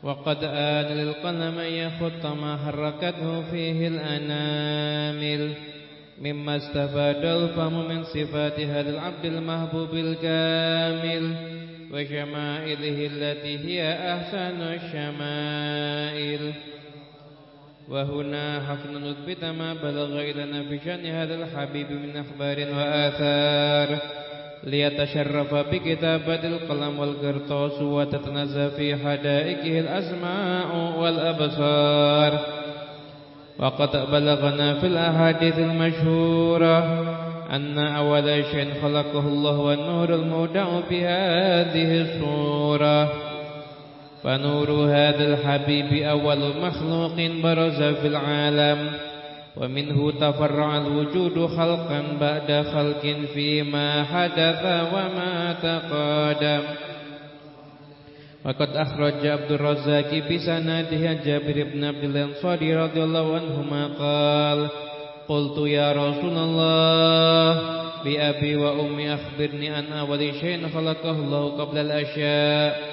وقد آن للقلم يخط ما حركته فيه الأنامل. مما استفاد الفهم من صفات هذا العبد المحبوب الكامل. وشمائله التي هي أحسن الشمائل. وهنا حفظ نثبت ما بلغ إلينا في شأن هذا الحبيب من أخبار وآثار. ليتشرف بكتابة القلم والقرطاس وتتنزه في حدائقه الأسماع والأبصار. وقد بلغنا في الأحاديث المشهورة أن أول شيء خلقه الله والنور المودع بهذه الصورة. فنور هذا الحبيب أول مخلوق برز في العالم ومنه تفرع الوجود خلقا بعد خلق فيما حدث وما تقادم وقد أخرج عبد الرزاق بسناده جابر بن عبد الأنصاري رضي الله عنهما قال قلت يا رسول الله بأبي وأمي أخبرني عن أول شيء خلقه الله قبل الأشياء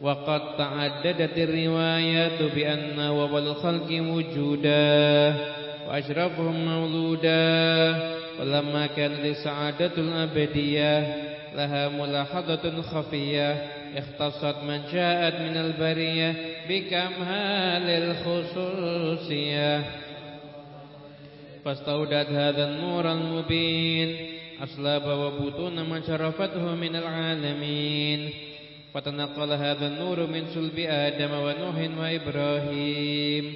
وقد تعددت الروايات بأن أول الخلق وجودا وأشرفهم مولودا ولما كان لسعادة الأبدية لها ملاحظة خفية اختصت من جاءت من البرية بكمال الخصوصية. فاستودت هذا النور المبين أصلاب وبطون من شرفته من العالمين. فتنقل هذا النور من سلب آدم ونوح وإبراهيم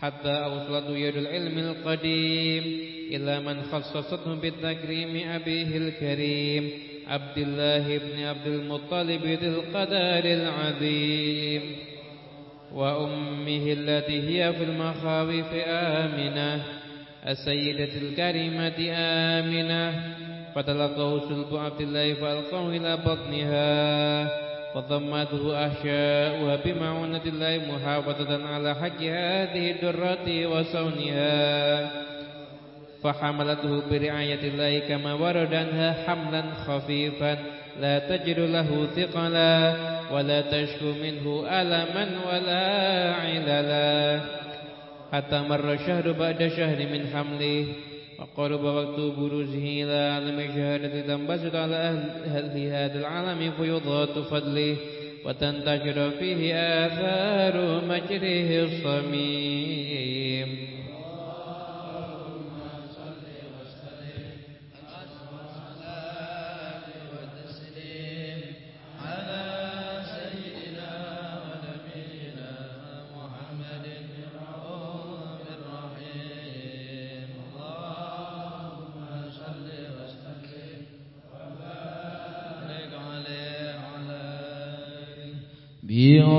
حتى أوصلته يد العلم القديم إلى من خصصته بالتكريم أبيه الكريم عبد الله بن عبد المطلب ذي القدر العظيم. وأمه التي هي في المخاوف آمنة السيدة الكريمة آمنة فتلقه سلب عبد الله فألقاه إلى بطنها. فضمته أحشاؤها بمعونة الله محافظة على حق هذه الدرة وصونها. فحملته برعاية الله كما ورد عنها حملا خفيفا. لا تجد له ثقلا ولا تشكو منه ألما ولا عللا. حتى مر الشهر بعد شهر من حمله وقرب وقت بروزه إلى عالم شهادة تنبسط على أهل هذا العالم فيضغط فضله وتنتشر فيه آثار مجره الصميم.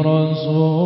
برسول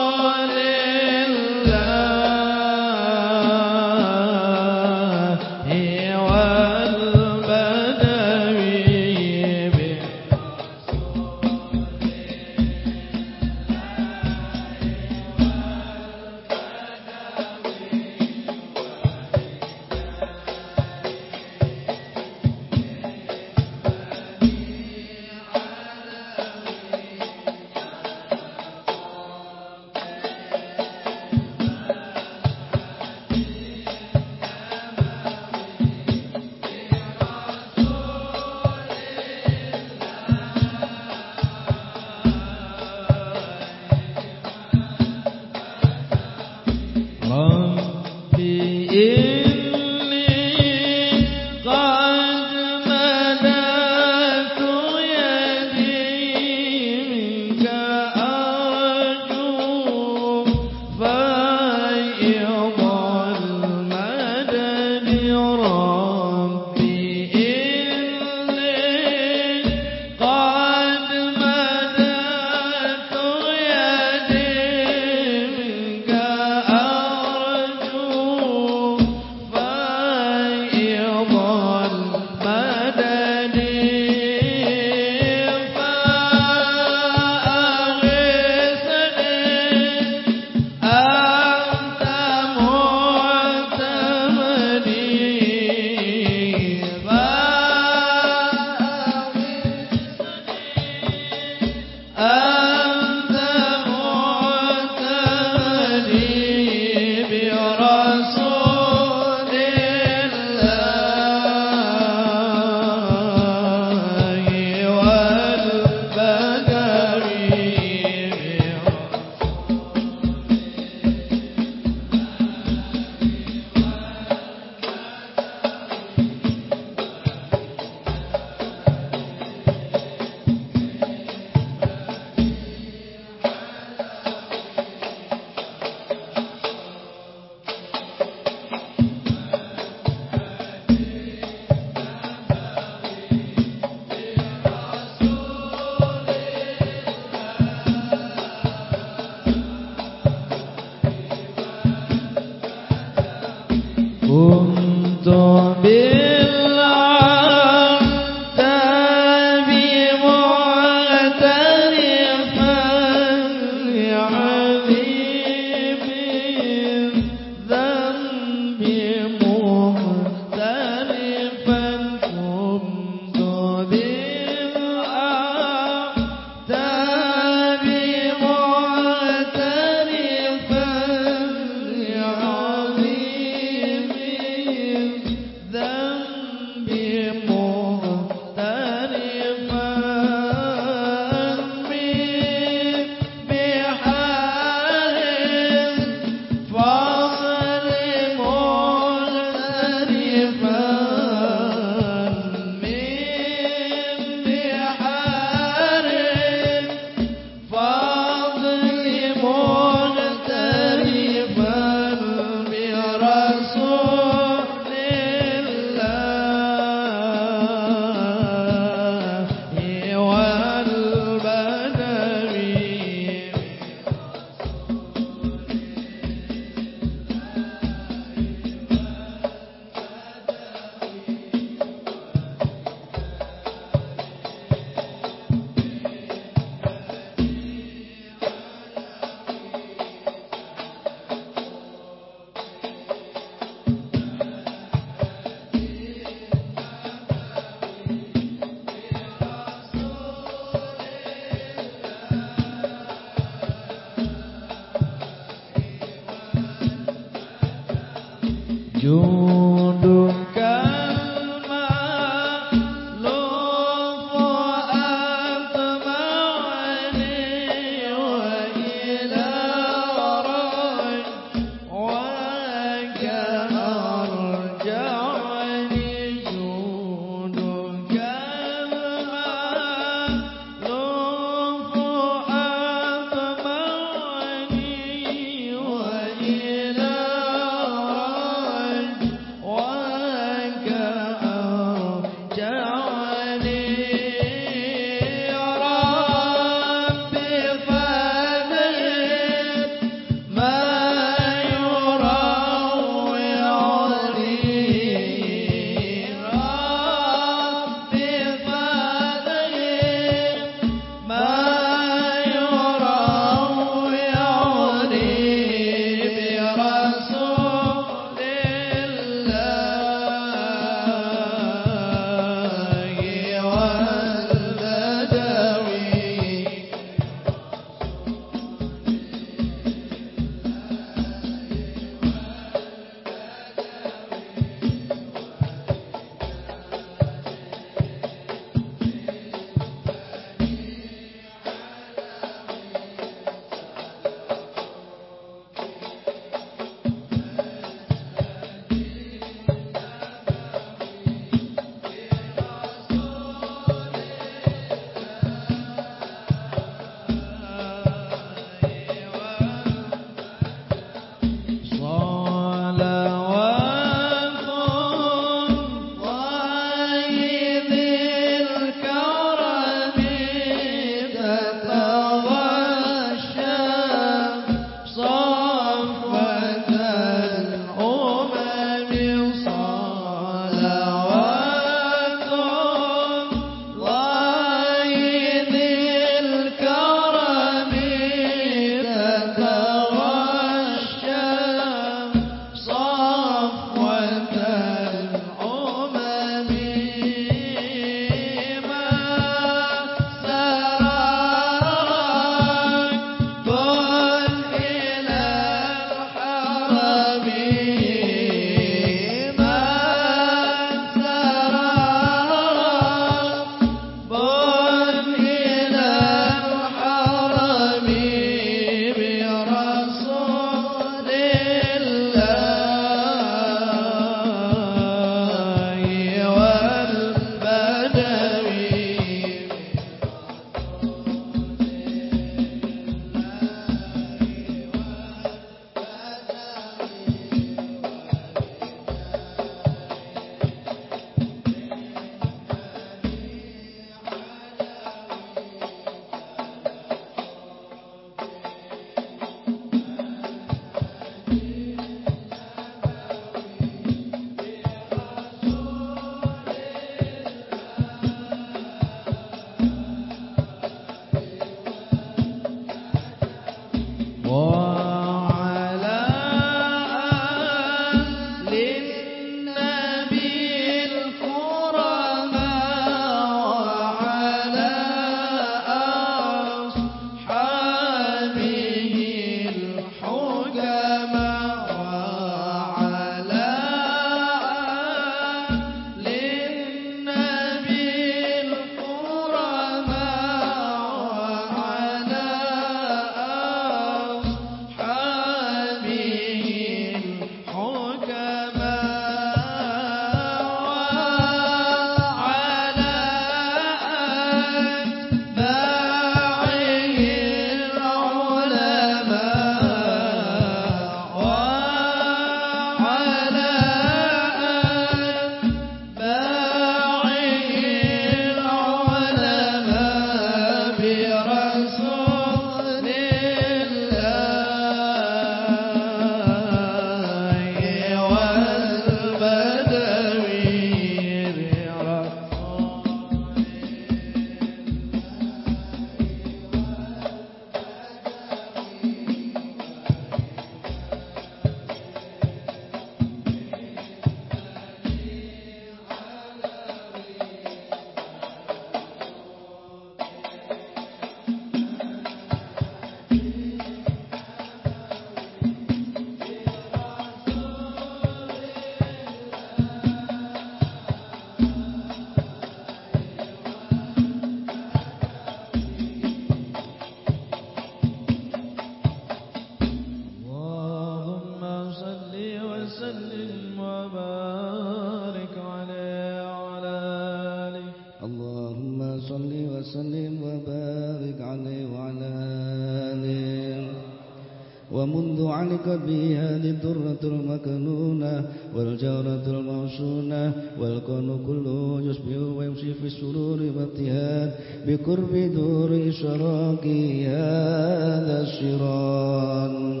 علق به هذه الدرة المكنونة والجارة الموصونة والكون كله يشبه ويمشي في السرور وابتهاد بقرب دور إشراق هذا الشران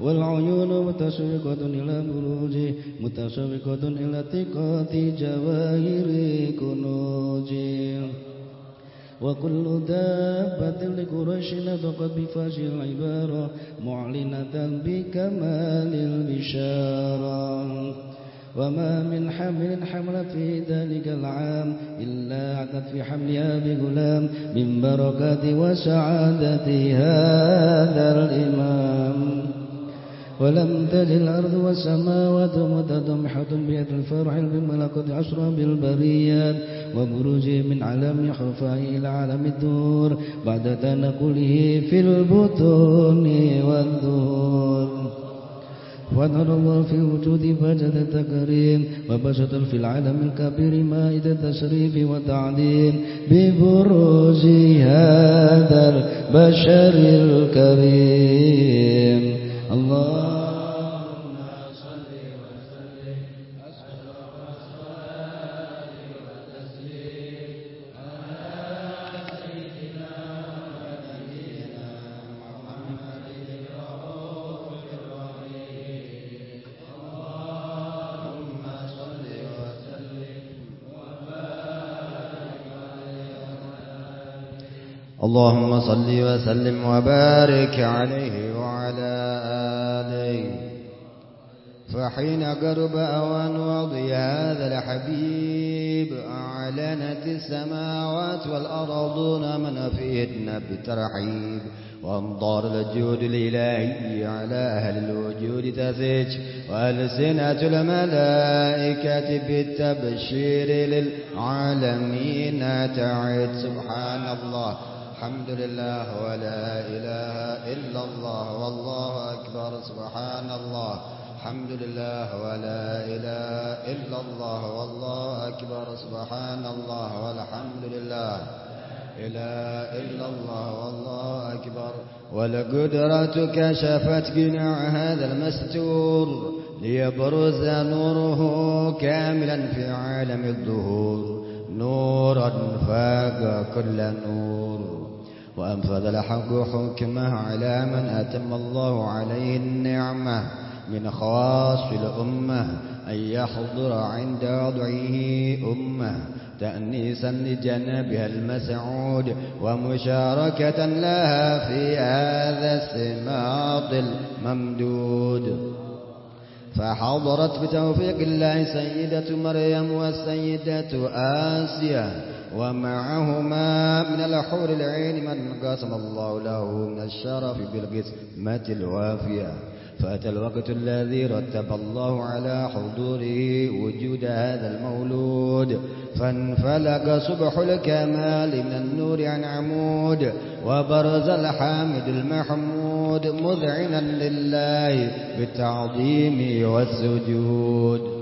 والعيون متشوقة إلى بروجه متشوقة إلى ثقات جواهر كنوجه وكل دابة لقريش نطقت بفاشي العبارة معلنة بكمال البشارة. وما من حمل حمل في ذلك العام إلا عدت في حملها بغلام من بركات وسعادة هذا الإمام. ولم تجد الأرض والسماوات متضمحة بيد الفرح بملكة عشرة بالبريات وبروج من علم حرفاء إلى عالم الدور بعد تنقله في البطون والدور ونرى الله في الوجود فجد التكريم وبسط في العالم الكبير مائدة تشريف وتعظيم ببروز هذا البشر الكريم. الله اللهم صل وسلم وبارك عليه وعلى آله. فحين قرب أوان وضي هذا الحبيب أعلنت السماوات والأرضون من فيهن بترحيب. وانظر الجود الإلهي على أهل الوجود تثج وألسنة الملائكة بالتبشير للعالمين تعد. سبحان الله. الحمد لله ولا إله إلا الله والله أكبر سبحان الله. الحمد لله ولا إله إلا الله والله أكبر سبحان الله والحمد لله. إله إلا الله والله أكبر. ولقدرة كشفت قناع هذا المستور ليبرز نوره كاملا في عالم الظهور نورا فاق كل نور. وأنفذ الحق حكمه على من أتم الله عليه النعمة من خواص الأمة أن يحضر عند وضعه أمة تأنيسا لجنبها المسعود ومشاركة لها في هذا السماط الممدود. فحضرت بتوفيق الله سيدة مريم والسيدة آسيا ومعهما من الحور العين من قسم الله له من الشرف بالقسمة الوافية. فأتى الوقت الذي رتب الله على حضوره وجود هذا المولود. فانفلق صبح الكمال من النور عن عمود. وبرز الحامد المحمود مذعنا لله بالتعظيم والسجود.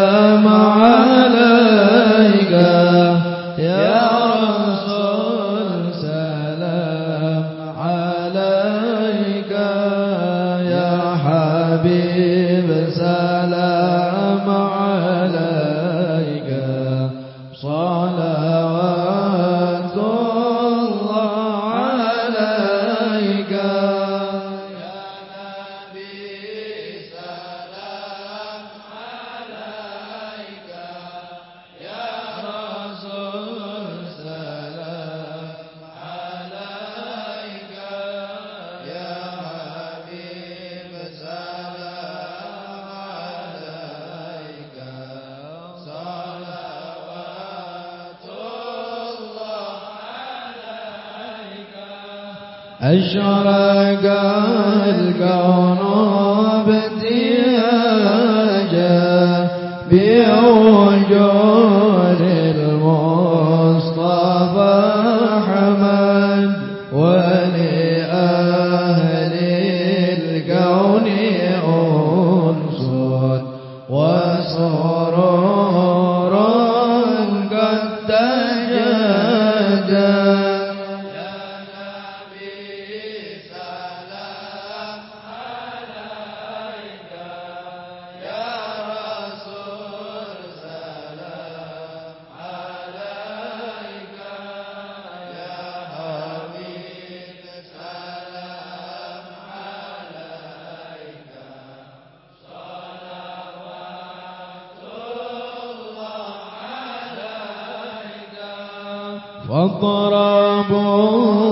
أشرق واضربوا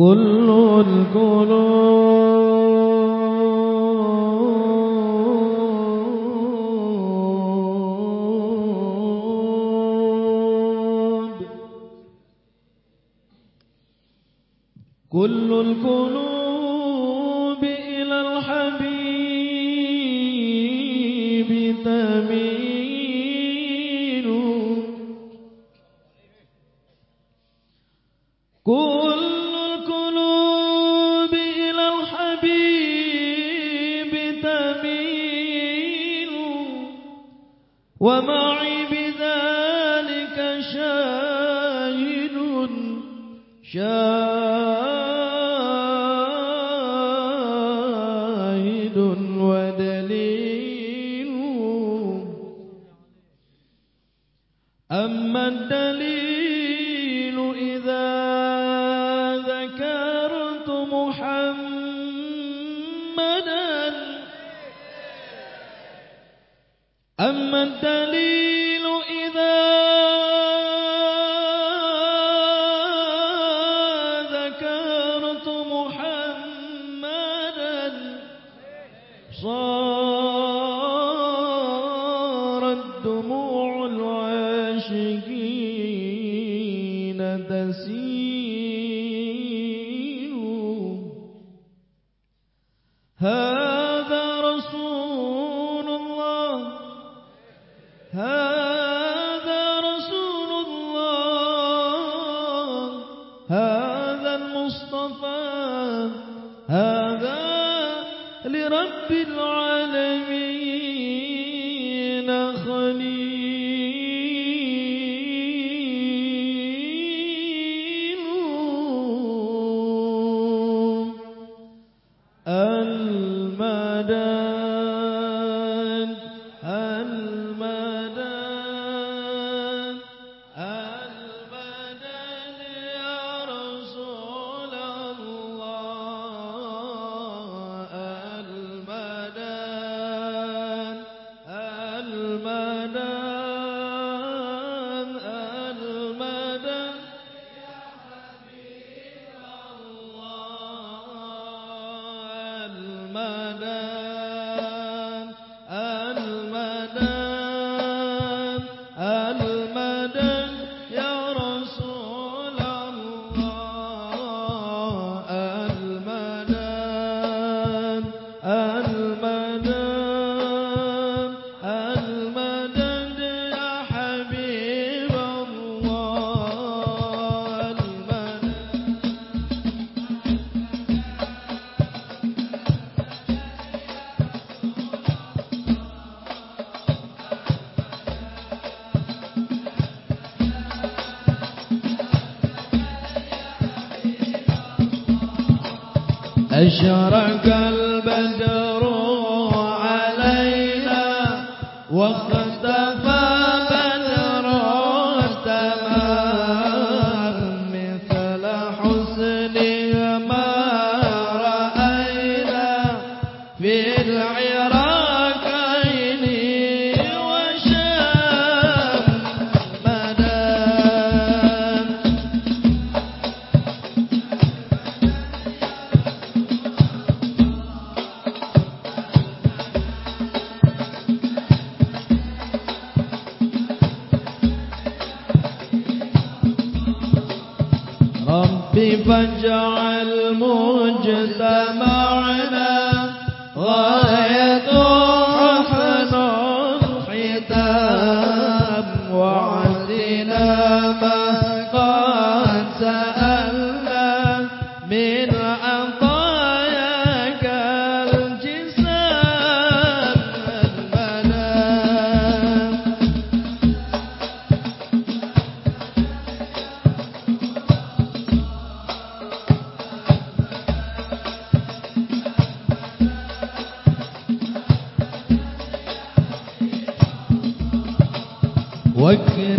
واختفى بدر تمام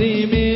واكرم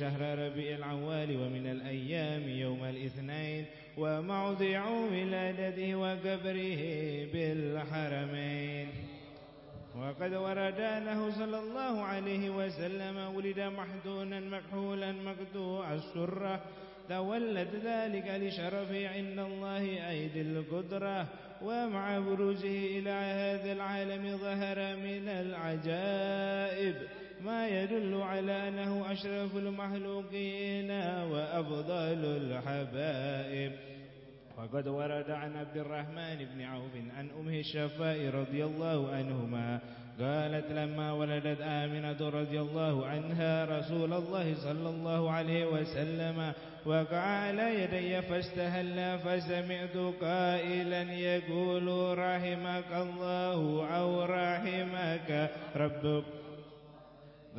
شهر ربيع العوال ومن الأيام يوم الاثنين وموضع ولادته وقبره بالحرمين. وقد ورد أنه صلى الله عليه وسلم ولد محدونا مكحولا مقطوع السرة. تولد ذلك لشرف عند الله أيدي القدرة. ومع بروزه إلى هذا العالم ظهر من العجائب. ما يدل على أنه أشرف المخلوقين وأفضل الحبائب. وقد ورد عن عبد الرحمن بن عوف عن أمه الشفاء رضي الله عنهما قالت لما ولدت آمنة رضي الله عنها رسول الله صلى الله عليه وسلم وقع على يدي فاستهل فسمعت قائلا يقول رحمك الله أو رحمك ربك.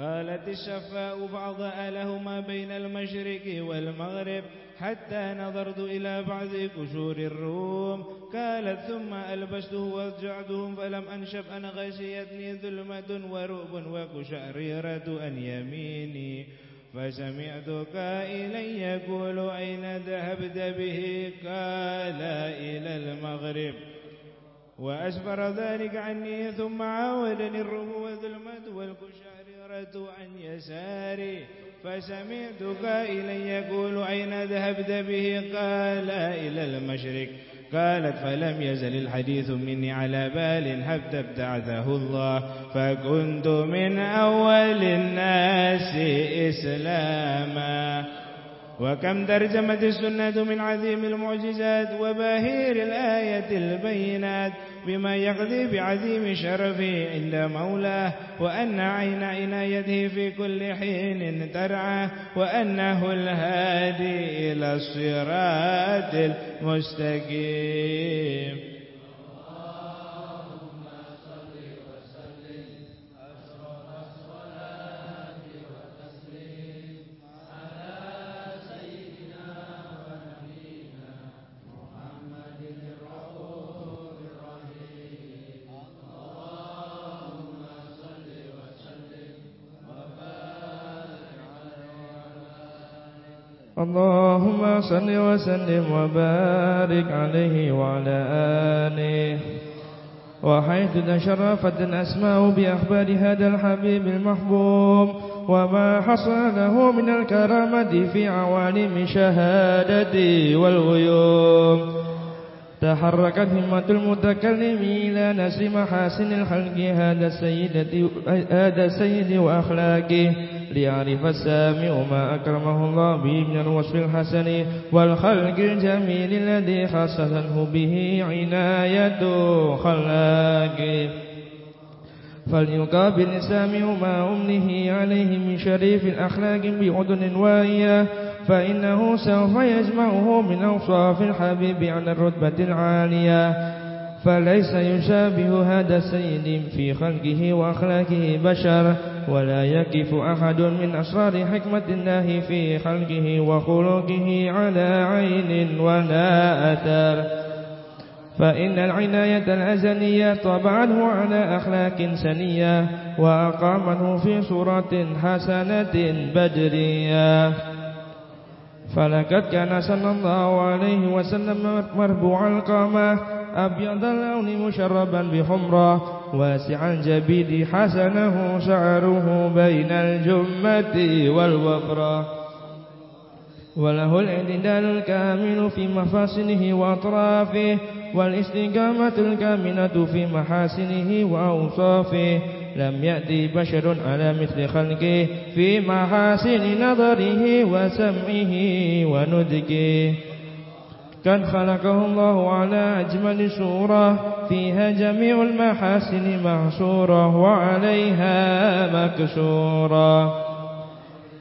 قالت الشفاء فأضاء لهما بين المشرق والمغرب حتى نظرت إلى بعض كشور الروم. قالت ثم ألبسته وارجعتهم فلم أنشب أن غشيتني ظلمة ورؤب وكشعريرة أن يميني. فسمعت قائلا يقول أين ذهبت به؟ قال إلى المغرب. وأسفر ذلك عني ثم عاودني الرب وظلمة والكشعريرة عن يساري فسمعت قائلا يقول أين ذهبت به؟ قال إلى المشرق. قالت فلم يزل الحديث مني على بال حتى ابتعثه الله. فكنت من أول الناس إسلاما. وكم ترجمت السنة من عظيم المعجزات وباهير الآية البينات. بما يقضي بعظيم شرفه عند مولاه وأن عين عنايته في كل حين ترعى وأنه الهادي إلى الصراط المستقيم. اللهم صل وسلم وبارك عليه وعلى آله. وحيث تشرفت الأسماء بأخبار هذا الحبيب المحبوب وما حصل له من الكرامة في عوالم شهادته والغيوم تحركت همة المتكلم إلى نسر محاسن الخلق هذا السيد هذا السيد وأخلاقه. ليعرف السامع ما أكرمه الله به من الوصف الحسن والخلق الجميل الذي خصصه به عناية خلاقه فليقابل السامع ما أمنه عليه من شريف الأخلاق بأذن واعية فإنه سوف يجمعه من أوصاف الحبيب على الرتبة العالية فليس يشابه هذا السيد في خلقه وأخلاقه بشر ولا يكف أحد من أسرار حكمة الله في خلقه وخلقه على عين ولا أثر. فإن العناية الأزلية طبعته على أخلاق سنية وأقامته في صورة حسنة بدرية. فلقد كان صلى الله عليه وسلم مربوع القامة أبيض اللون مشربا بحمرة واسع الجبيد حسنه شعره بين الجمة والوفرة. وله الاعتدال الكامل في مفاصله وأطرافه والاستقامة الكاملة في محاسنه وأوصافه. لم يأتي بشر على مثل خلقه في محاسن نظره وسمعه وندقه قد خلقه الله على أجمل صورة فيها جميع المحاسن محصورة وعليها مكسورة.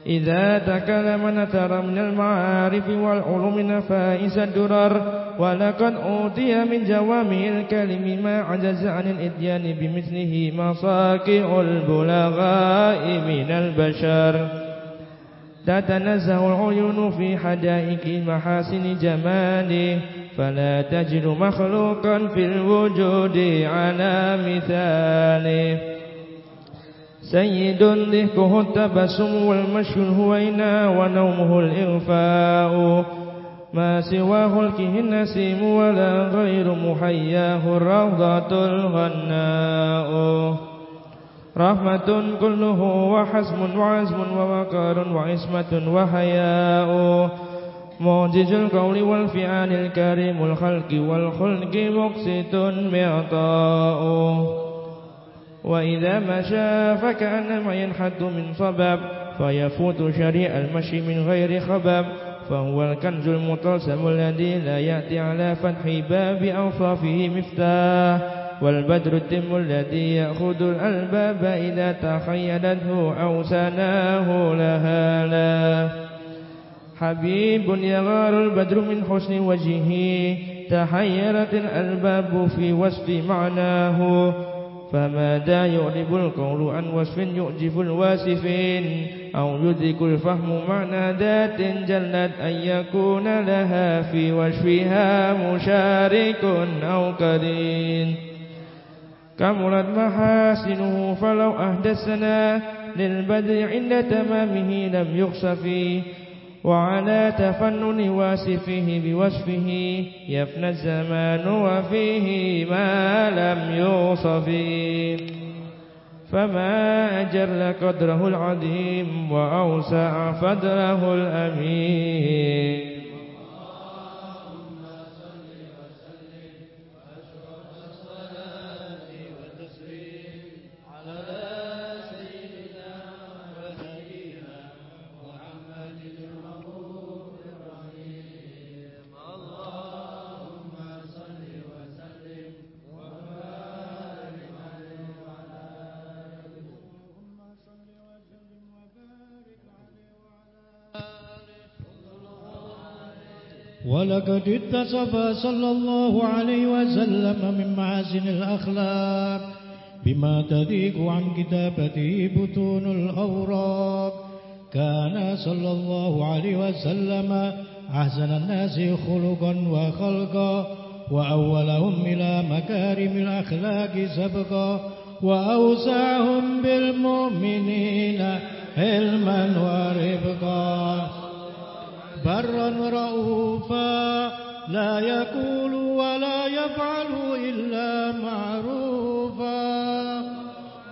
إذا تكلم نتر من المعارف والعلوم نفائس الدرر ولقد أوتي من جوامع الكلم ما عجز عن الإتيان بمثله مصاكع البلغاء من البشر. تتنزه العيون في حدائق محاسن جماله فلا تجد مخلوقا في الوجود على مثاله سيد ضحكه التبسم والمشي الهوينا ونومه الإغفاء. ما سواه الكه النسيم ولا غير محياه الروضة الغناء. رحمة كله وحزم وعزم ووقار وعصمة وحياء. معجز القول والفعال الكريم الخلق والخلق مقسط معطاء وإذا مشى فكأنما ينحد من صباب فيفوت شريع المشي من غير خباب. فهو الكنز المطلسم الذي لا يأتي على فتح باب أوصافه مفتاح. والبدر التم الذي يأخذ الألباب إذا تخيلته أو سناه لها لا حبيب يغار البدر من حسن وجهه تحيرت الألباب في وصف معناه. فماذا يعرب القول عن وصف يعجب الواسفين أو يدرك الفهم معنى ذات جلت أن يكون لها في وصفها مشارك أو قرين. كملت محاسنه فلو أهدسنا للبدر عند تمامه لم يخسفي وعلى تفنن واسفه بوصفه يفنى الزمان وفيه ما لم يوصف فما أجل قدره العظيم وأوسع فدره الأمين. ولقد اتصف صلى الله عليه وسلم من محاسن الأخلاق بما تذيق عن كتابته بطون الأوراق. كان صلى الله عليه وسلم أحسن الناس خلقا وخلقا وأولهم إلى مكارم الأخلاق سبقا وأوسعهم بالمؤمنين علما ورفقا. برا رؤوفا لا يقول ولا يفعل إلا معروفا.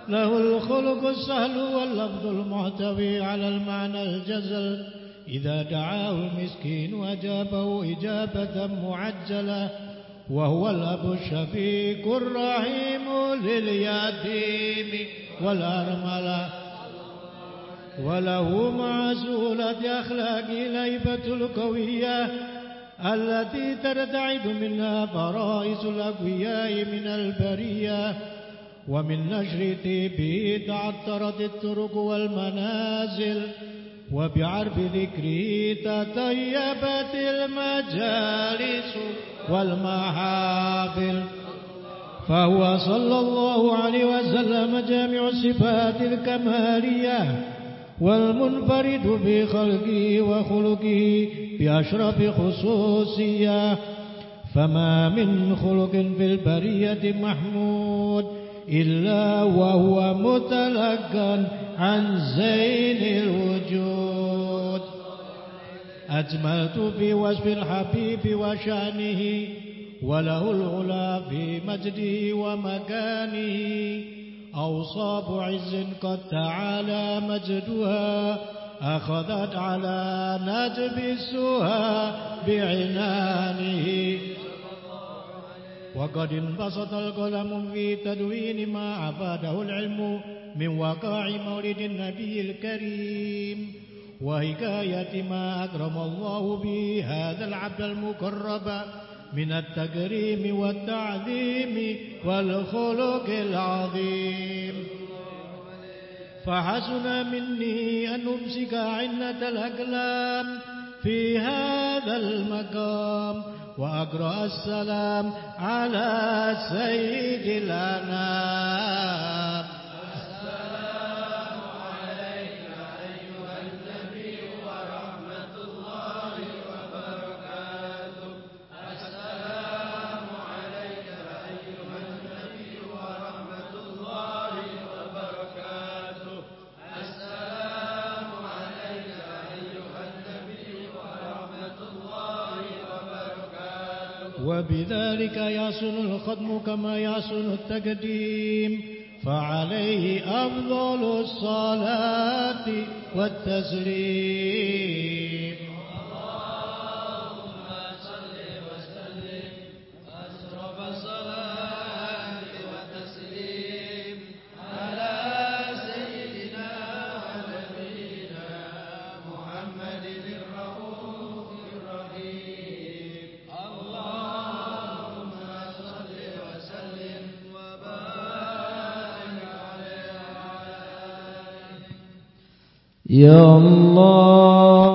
له الخلق السهل واللفظ المحتوي على المعنى الجزل. إذا دعاه المسكين أجابه إجابة معجلة. وهو الأب الشفيق الرحيم لليتيم والأرملة. وله مع سهولة أخلاقه الهيبة القوية التي ترتعد منها فرائس الأقوياء من البرية ومن نشر طيبه تعطرت الطرق والمنازل وبعرف ذكره تطيبت المجالس والمحافل. فهو صلى الله عليه وسلم جامع الصفات الكمالية والمنفرد بخلقه وخلقه بأشرف خصوصية فما من خلق في البرية محمود إلا وهو متلقا عن زين الوجود. أجملت في وصف الحبيب وشأنه وله العلا في مجده ومكانه. أوصاب عز قد تعالى مجدها أخذت على نجب السها بعنانه. وقد انبسط القلم في تدوين ما أفاده العلم من وقاع مولد النبي الكريم. وحكاية ما أكرم الله به هذا العبد المكرب من التكريم والتعظيم والخلق العظيم. فحسن مني أن أمسك عنة الأقلام في هذا المقام وأقرأ السلام على سيد الأنام. وبذلك يصل الختم كما يصل التقديم. فعليه أفضل الصلاة والتسليم. يا الله.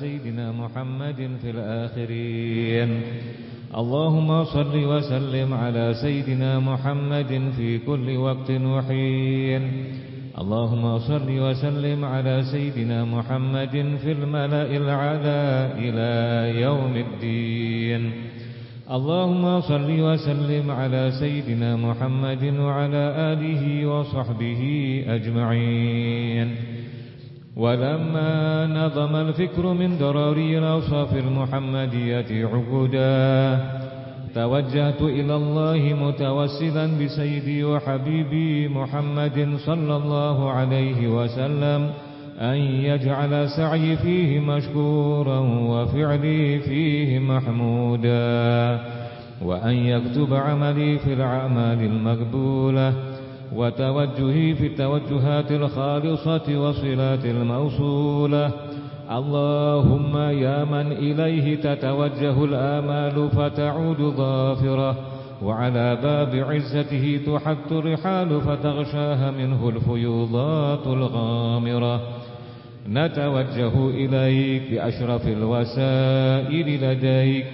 سيدنا محمد في الآخرين. اللهم صل وسلم على سيدنا محمد في كل وقت وحين. اللهم صل وسلم على سيدنا محمد في الملأ العلى إلى يوم الدين. اللهم صل وسلم على سيدنا محمد وعلى آله وصحبه أجمعين. ولما نظم الفكر من دراري الأوصاف المحمدية عقودا. توجهت إلى الله متوسلا بسيدي وحبيبي محمد صلى الله عليه وسلم أن يجعل سعي فيه مشكورا وفعلي فيه محمودا. وأن يكتب عملي في الأعمال المقبولة. وتوجهي في التوجهات الخالصة وصلات الموصولة. اللهم يا من إليه تتوجه الآمال فتعود ظافرة وعلى باب عزته تحت الرحال فتغشاها منه الفيوضات الغامرة. نتوجه إليك بأشرف الوسائل لديك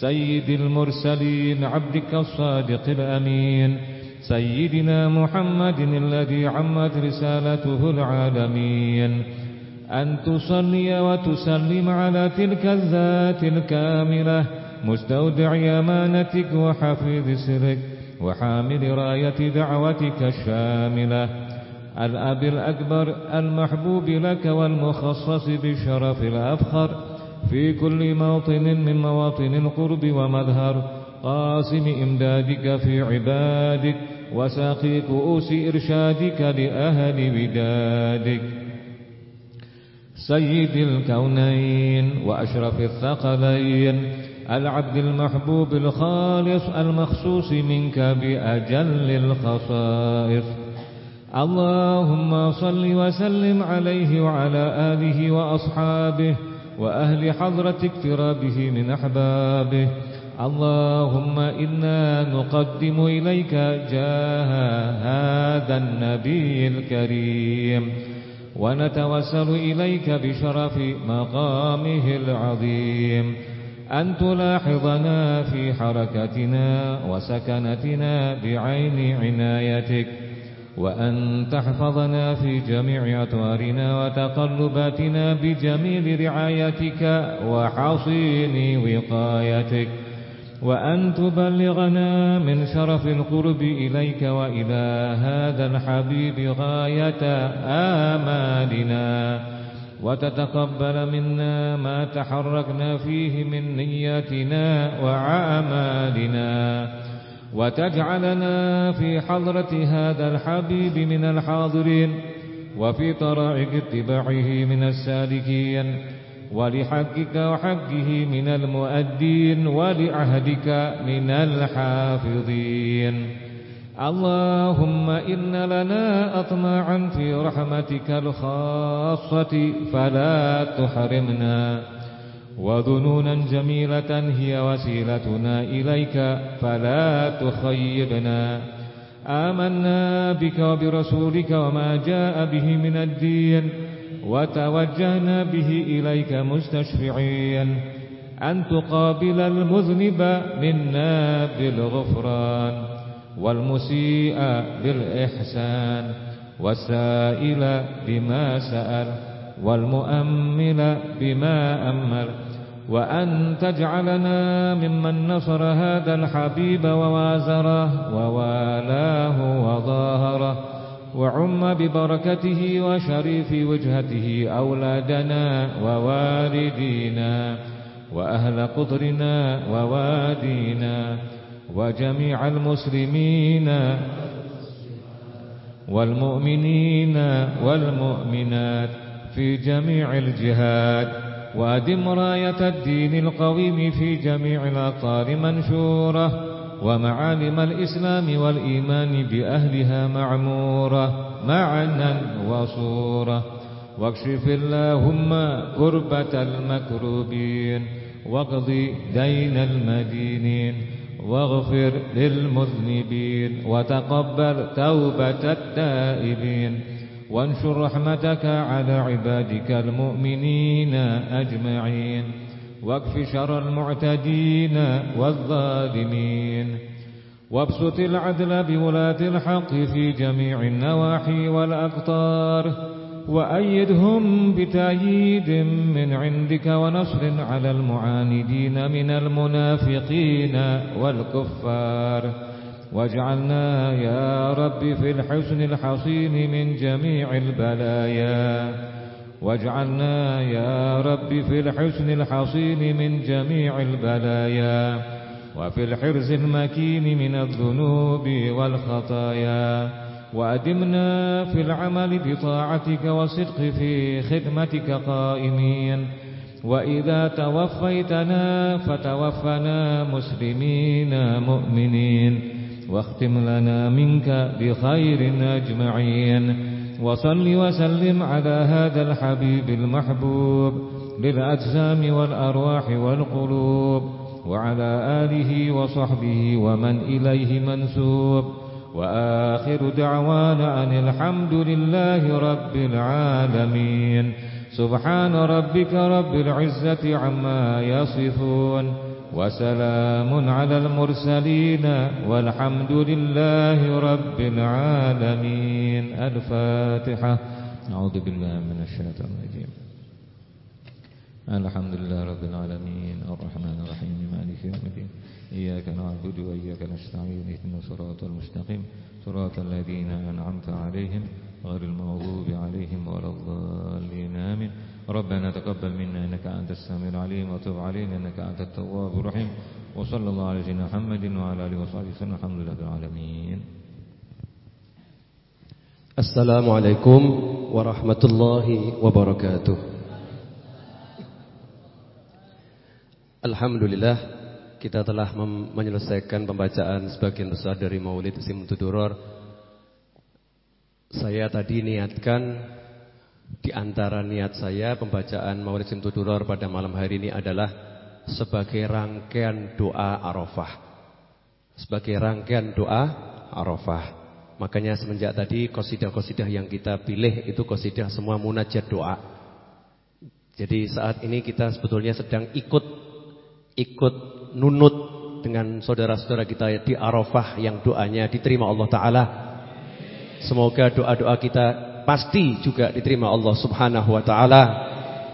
سيد المرسلين عبدك الصادق الأمين. سيدنا محمد الذي عمت رسالته العالمين. أن تصلي وتسلم على تلك الذات الكاملة مستودع أمانتك وحفيظ سرك وحامل راية دعوتك الشاملة. الأب الأكبر المحبوب لك والمخصص بالشرف الأفخر في كل موطن من مواطن القرب ومظهر قاسم إمدادك في عبادك وساقي كؤوس إرشادك لأهل ودادك سيد الكونين وأشرف الثقلين العبد المحبوب الخالص المخصوص منك بأجل الخصائص. اللهم صل وسلم عليه وعلى آله وأصحابه وأهل حضرة اقترابه من أحبابه. اللهم إنا نقدم إليك جاه هذا النبي الكريم. ونتوسل إليك بشرف مقامه العظيم. أن تلاحظنا في حركتنا وسكنتنا بعين عنايتك. وأن تحفظنا في جميع أطوارنا وتقلباتنا بجميل رعايتك وحصين وقايتك. وأن تبلغنا من شرف القرب إليك وإلى هذا الحبيب غاية آمالنا. وتتقبل منا ما تحركنا فيه من نياتنا وعمالنا. وتجعلنا في حضرة هذا الحبيب من الحاضرين. وفي طرائق اتباعه من السالكين. ولحقك وحقه من المؤدين ولعهدك من الحافظين. اللهم إن لنا أطماعا في رحمتك الخاصة فلا تحرمنا. وظنونا جميلة هي وسيلتنا إليك فلا تخيبنا. آمنا بك وبرسولك وما جاء به من الدين. وتوجهنا به إليك مستشفعين أن تقابل المذنب منا بالغفران والمسيء بالإحسان والسائل بما سأل والمؤمل بما أمل وأن تجعلنا ممن نصر هذا الحبيب ووازره ووالاه وظاهره وعم ببركته وشريف وجهته أولادنا ووالدينا وأهل قطرنا ووادينا وجميع المسلمين والمؤمنين والمؤمنات في جميع الجهات وأدم راية الدين القويم في جميع الأطار منشورة. ومعالم الإسلام والإيمان بأهلها معمورة معنا وصورة. واكشف اللهم كربة المكروبين واقض دين المدينين واغفر للمذنبين وتقبل توبة التائبين. وانشر رحمتك على عبادك المؤمنين أجمعين. واكف شر المعتدين والظالمين. وابسط العدل بولاة الحق في جميع النواحي والأقطار وأيدهم بتأييد من عندك ونصر على المعاندين من المنافقين والكفار. واجعلنا يا رب في الحسن الحصين من جميع البلايا. واجعلنا يا رب في الحسن الحصين من جميع البلايا وفي الحرز المكين من الذنوب والخطايا وأدمنا في العمل بطاعتك والصدق في خدمتك قائمين وإذا توفيتنا فتوفنا مسلمين مؤمنين واختم لنا منك بخير أجمعين وصل وسلم على هذا الحبيب المحبوب للأجسام والأرواح والقلوب وعلى آله وصحبه ومن إليه منسوب. وآخر دعوانا أن الحمد لله رب العالمين. سبحان ربك رب العزة عما يصفون. وسلام على المرسلين والحمد لله رب العالمين. الفاتحة. أعوذ بالله من الشيطان الرجيم. الحمد لله رب العالمين. الرحمن الرحيم. مالك يوم الدين. إياك نعبد وإياك نستعين. اهدنا الصراط المستقيم. صراط الذين أنعمت عليهم غير المغضوب عليهم ولا الضالين. آمين. ربنا تقبل منا إنك أنت السميع العليم وتب علينا إنك أنت التواب الرحيم وصلى الله على سيدنا محمد وعلى آله وصحبه وسلم الحمد لله رب العالمين السلام عليكم ورحمة الله وبركاته الحمد لله kita telah menyelesaikan pembacaan sebagian besar dari Maulid Simtuduror. Saya tadi niatkan di antara niat saya pembacaan Maulid Simtuduror pada malam hari ini adalah sebagai rangkaian doa Arafah. Sebagai rangkaian doa Arafah. Makanya semenjak tadi kosidah-kosidah yang kita pilih itu kosidah semua munajat doa. Jadi saat ini kita sebetulnya sedang ikut ikut nunut dengan saudara-saudara kita di Arafah yang doanya diterima Allah Ta'ala. Semoga doa-doa kita pasti juga diterima Allah Subhanahu Wa Ta'ala.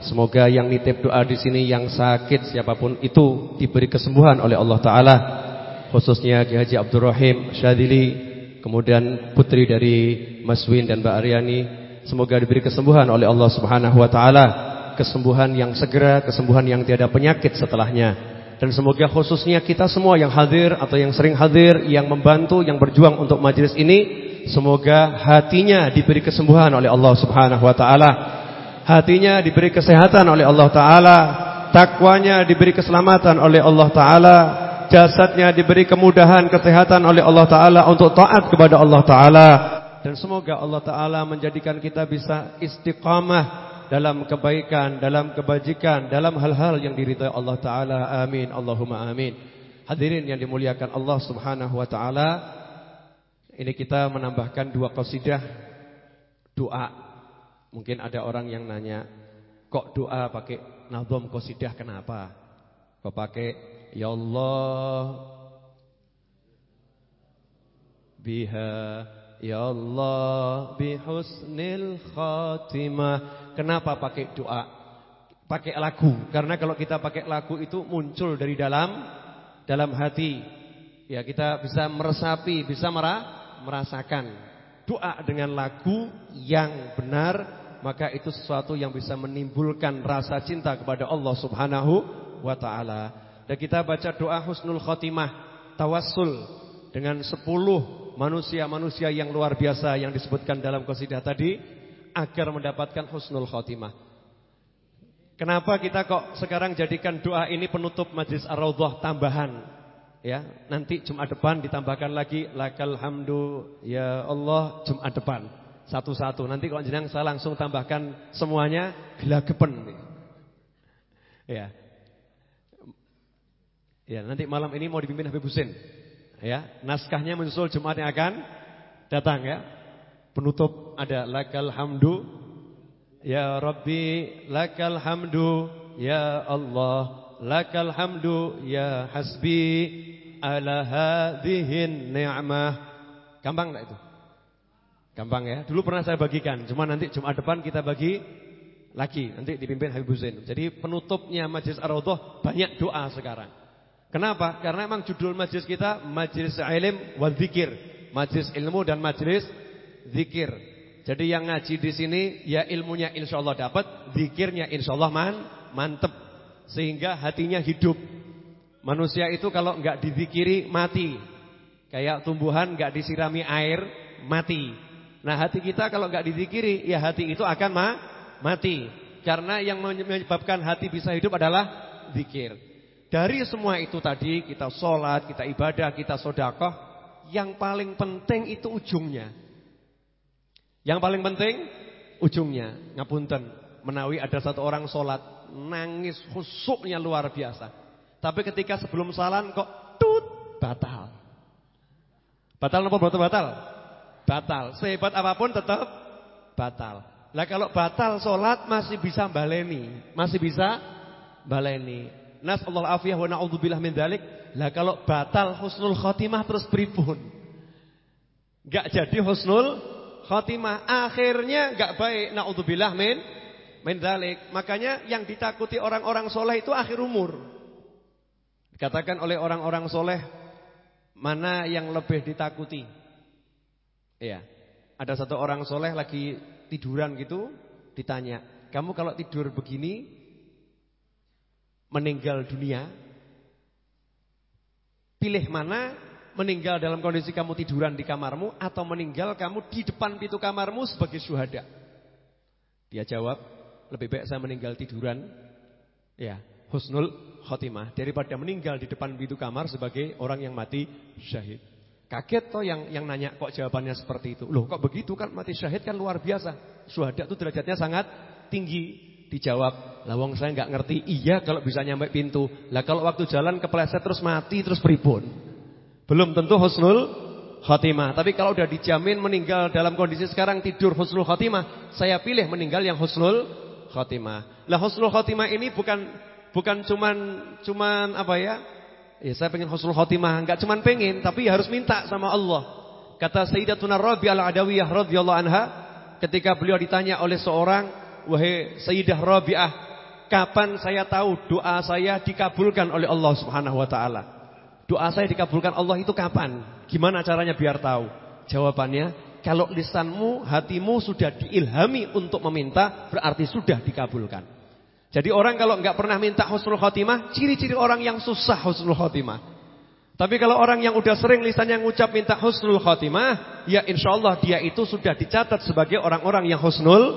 Semoga yang nitip doa di sini yang sakit siapa pun itu diberi kesembuhan oleh Allah Ta'ala. Khususnya Ki Haji Abdurrahim Syadili, kemudian putri dari Mas Win dan Mbak Aryani. Semoga diberi kesembuhan oleh Allah Subhanahu Wa Ta'ala. Kesembuhan yang segera, kesembuhan yang tiada penyakit setelahnya. Dan semoga khususnya kita semua yang hadir atau yang sering hadir, yang membantu, yang berjuang untuk majelis ini, semoga hatinya diberi kesembuhan oleh Allah Subhanahu wa taala. Hatinya diberi kesehatan oleh Allah taala, takwanya diberi keselamatan oleh Allah taala, jasadnya diberi kemudahan kesehatan oleh Allah taala untuk taat kepada Allah taala. Dan semoga Allah taala menjadikan kita bisa istiqamah dalam kebaikan, dalam kebajikan, dalam hal-hal yang diridhai Allah taala. Amin. Allahumma amin. Hadirin yang dimuliakan Allah Subhanahu wa taala, ini kita menambahkan dua qasidah doa. Mungkin ada orang yang nanya, kok doa pakai nazam qasidah kenapa? Kok pakai ya Allah biha ya Allah bihusnil khatimah Kenapa pakai doa? Pakai lagu. Karena kalau kita pakai lagu itu muncul dari dalam dalam hati. Ya, kita bisa meresapi, bisa merah, merasakan. Doa dengan lagu yang benar, maka itu sesuatu yang bisa menimbulkan rasa cinta kepada Allah Subhanahu wa taala. Dan kita baca doa husnul khotimah, tawassul dengan sepuluh manusia-manusia yang luar biasa yang disebutkan dalam qasidah tadi agar mendapatkan husnul khotimah. Kenapa kita kok sekarang jadikan doa ini penutup majlis ar-raudhah tambahan? Ya, nanti Jumat depan ditambahkan lagi lakal hamdu ya Allah Jumat depan. Satu-satu. Nanti kalau jenang saya langsung tambahkan semuanya gelagepen. Ya. Ya, nanti malam ini mau dipimpin Habib Husin. Ya, naskahnya menyusul Jumat yang akan datang ya. Penutup ada lakal hamdu ya Rabbi lakal hamdu ya Allah lakal hamdu ya hasbi ala hadhihin ni'mah. Gampang enggak itu? Gampang ya. Dulu pernah saya bagikan, cuma nanti Jumat depan kita bagi lagi, nanti dipimpin Habib Husain. Jadi penutupnya Majlis Ar-Raudhah banyak doa sekarang. Kenapa? Karena memang judul majlis kita Majlis Ilm wa Dzikir, majlis ilmu dan majlis zikir. Jadi yang ngaji di sini ya ilmunya insya Allah dapat, zikirnya insya Allah man, mantep. Sehingga hatinya hidup. Manusia itu kalau nggak dizikiri mati. Kayak tumbuhan nggak disirami air mati. Nah hati kita kalau nggak dizikiri ya hati itu akan ma mati. Karena yang menyebabkan hati bisa hidup adalah zikir. Dari semua itu tadi kita sholat, kita ibadah, kita sodakoh. Yang paling penting itu ujungnya. Yang paling penting ujungnya ngapunten menawi ada satu orang sholat nangis khusuknya luar biasa. Tapi ketika sebelum salam kok tut batal. Batal apa batal batal? Batal. Sehebat apa pun tetap batal. Lah kalau batal sholat masih bisa baleni, masih bisa baleni. Nas Allah afiyah wa naudzubillah min dalik. Lah kalau batal husnul khotimah terus pripun? Enggak jadi husnul khotimah akhirnya enggak baik naudzubillah min min dzalik. Makanya yang ditakuti orang-orang soleh itu akhir umur. Dikatakan oleh orang-orang soleh mana yang lebih ditakuti? Iya. Ada satu orang soleh lagi tiduran gitu ditanya, "Kamu kalau tidur begini meninggal dunia pilih mana meninggal dalam kondisi kamu tiduran di kamarmu atau meninggal kamu di depan pintu kamarmu sebagai syuhada? Dia jawab, lebih baik saya meninggal tiduran. Ya, husnul khotimah daripada meninggal di depan pintu kamar sebagai orang yang mati syahid. Kaget toh yang yang nanya kok jawabannya seperti itu. Loh kok begitu kan mati syahid kan luar biasa. Syuhada itu derajatnya sangat tinggi. Dijawab, lawang saya nggak ngerti. Iya kalau bisa nyampe pintu. Lah kalau waktu jalan kepleset terus mati terus pripun? Belum tentu husnul khotimah. Tapi kalau udah dijamin meninggal dalam kondisi sekarang tidur husnul khotimah, saya pilih meninggal yang husnul khotimah. Lah husnul khotimah ini bukan bukan cuman cuman apa ya? Ya saya pengen husnul khotimah, enggak cuman pengen tapi harus minta sama Allah. Kata Sayyidatuna Rabi al-Adawiyah radhiyallahu anha ketika beliau ditanya oleh seorang wahai Sayyidah Rabi'ah, kapan saya tahu doa saya dikabulkan oleh Allah Subhanahu wa taala? Doa saya dikabulkan Allah itu kapan? Gimana caranya biar tahu? Jawabannya, kalau lisanmu, hatimu sudah diilhami untuk meminta, berarti sudah dikabulkan. Jadi orang kalau enggak pernah minta husnul khotimah, ciri-ciri orang yang susah husnul khotimah. Tapi kalau orang yang udah sering lisannya ngucap minta husnul khotimah, ya insya Allah dia itu sudah dicatat sebagai orang-orang yang husnul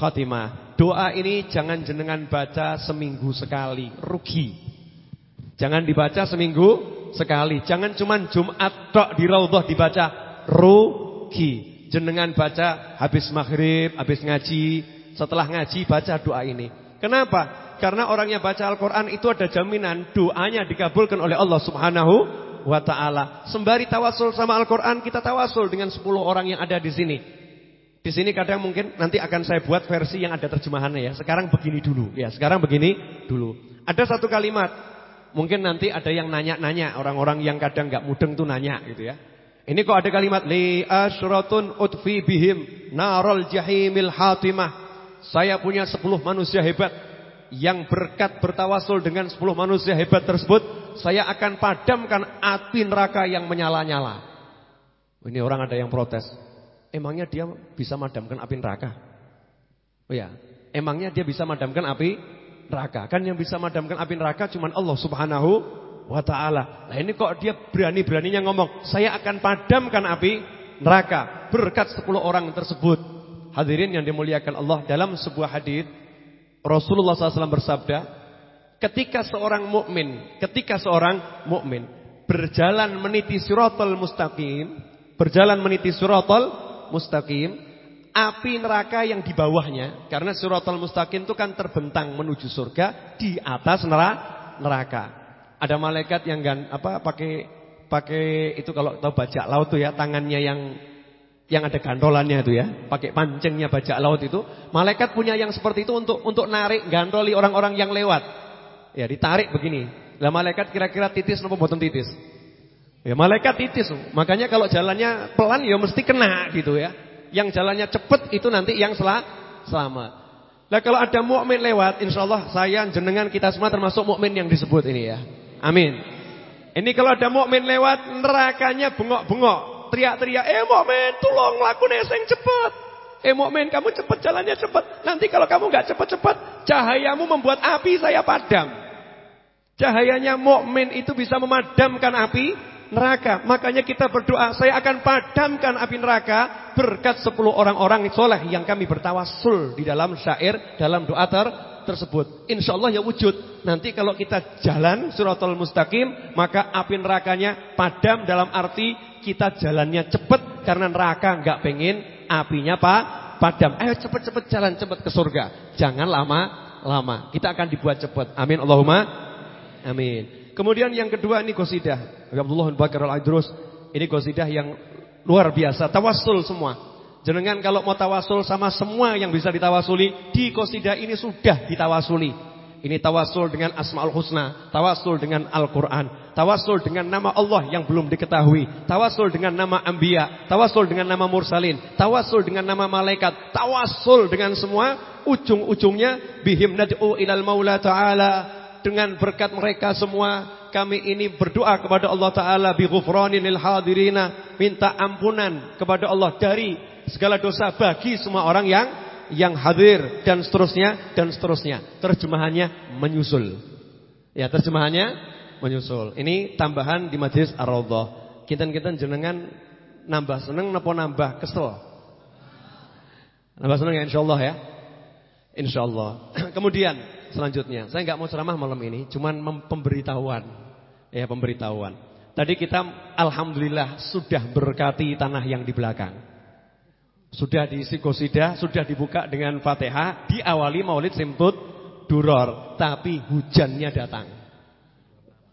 khatimah. Doa ini jangan jenengan baca seminggu sekali, rugi. Jangan dibaca seminggu sekali. Jangan cuman Jumat tok di raudhah dibaca, rugi. Jenengan baca habis maghrib, habis ngaji, setelah ngaji baca doa ini. Kenapa? Karena orang yang baca Al-Quran itu ada jaminan doanya dikabulkan oleh Allah subhanahu wa ta'ala. Sembari tawasul sama Al-Quran, kita tawasul dengan 10 orang yang ada di sini. Di sini kadang mungkin nanti akan saya buat versi yang ada terjemahannya ya. Sekarang begini dulu. Ya, sekarang begini dulu. Ada satu kalimat. Mungkin nanti ada yang nanya-nanya. Orang-orang yang kadang nggak mudeng tuh nanya gitu ya. Ini kok ada kalimat. Li asyratun utfi bihim narol jahimil hatimah. Saya punya sepuluh manusia hebat. Yang berkat bertawasul dengan sepuluh manusia hebat tersebut. Saya akan padamkan api neraka yang menyala-nyala. Ini orang ada yang protes. Emangnya dia bisa madamkan api neraka? Oh ya, emangnya dia bisa madamkan api neraka? Kan yang bisa madamkan api neraka cuma Allah Subhanahu wa taala. Nah, ini kok dia berani-beraninya ngomong, "Saya akan padamkan api neraka." Berkat 10 orang tersebut. Hadirin yang dimuliakan Allah, dalam sebuah hadis Rasulullah SAW bersabda, ketika seorang mukmin, ketika seorang mukmin berjalan meniti siratal mustaqim, berjalan meniti siratal mustaqim, api neraka yang di bawahnya karena suratul mustaqim itu kan terbentang menuju surga di atas neraka. Ada malaikat yang gan, apa pakai pakai itu kalau tahu bajak laut tuh ya, tangannya yang yang ada gantolannya itu ya, pakai pancingnya bajak laut itu. Malaikat punya yang seperti itu untuk untuk narik gantoli orang-orang yang lewat. Ya, ditarik begini. Lah malaikat kira-kira titis nopo boten titis? Ya malaikat titis. Makanya kalau jalannya pelan ya mesti kena gitu ya. Yang jalannya cepet itu nanti yang sel selamat. Nah kalau ada mukmin lewat, insya Allah saya jenengan kita semua termasuk mukmin yang disebut ini ya. Amin. Ini kalau ada mukmin lewat nerakanya bengok-bengok, teriak-teriak, "Eh mukmin, tolong lakukan sing cepet." Eh mukmin, kamu cepet jalannya cepet. Nanti kalau kamu nggak cepet-cepet, cahayamu membuat api saya padam. Cahayanya mukmin itu bisa memadamkan api neraka. Makanya kita berdoa, saya akan padamkan api neraka berkat 10 orang-orang soleh yang kami bertawasul di dalam syair, dalam doa ter tersebut. Insya Allah ya wujud. Nanti kalau kita jalan suratul mustaqim, maka api nerakanya padam dalam arti kita jalannya cepat karena neraka nggak pengen apinya pak padam. Ayo cepet-cepet jalan cepet ke surga. Jangan lama-lama. Kita akan dibuat cepat. Amin Allahumma. Amin. Kemudian yang kedua ini qasidah. Abdullah bin Bakar Al-Idrus. Ini qasidah yang luar biasa. Tawasul semua. Jenengan kalau mau tawasul sama semua yang bisa ditawasuli. Di qasidah ini sudah ditawasuli. Ini tawasul dengan Asmaul Husna, tawasul dengan Al-Qur'an, tawasul dengan nama Allah yang belum diketahui, tawasul dengan nama Anbiya, tawasul dengan nama Mursalin, tawasul dengan nama malaikat, tawasul dengan semua. Ujung-ujungnya bihim nad'u ilal Maula Ta'ala. Dengan berkat mereka semua kami ini berdoa kepada Allah Ta'ala bi lil hadirina. Minta ampunan kepada Allah dari segala dosa bagi semua orang yang yang hadir dan seterusnya dan seterusnya. Terjemahannya menyusul. Ya terjemahannya menyusul ini tambahan di majelis Ar-Raudhah kita-kita jenengan nambah seneng napa nambah kesel nambah seneng ya insyaallah ya insyaallah kemudian selanjutnya. Saya nggak mau ceramah malam ini, cuman pemberitahuan. Ya, pemberitahuan. Tadi kita alhamdulillah sudah berkati tanah yang di belakang. Sudah diisi qosidah, sudah dibuka dengan Fatihah, diawali Maulid Simtut Duror, tapi hujannya datang.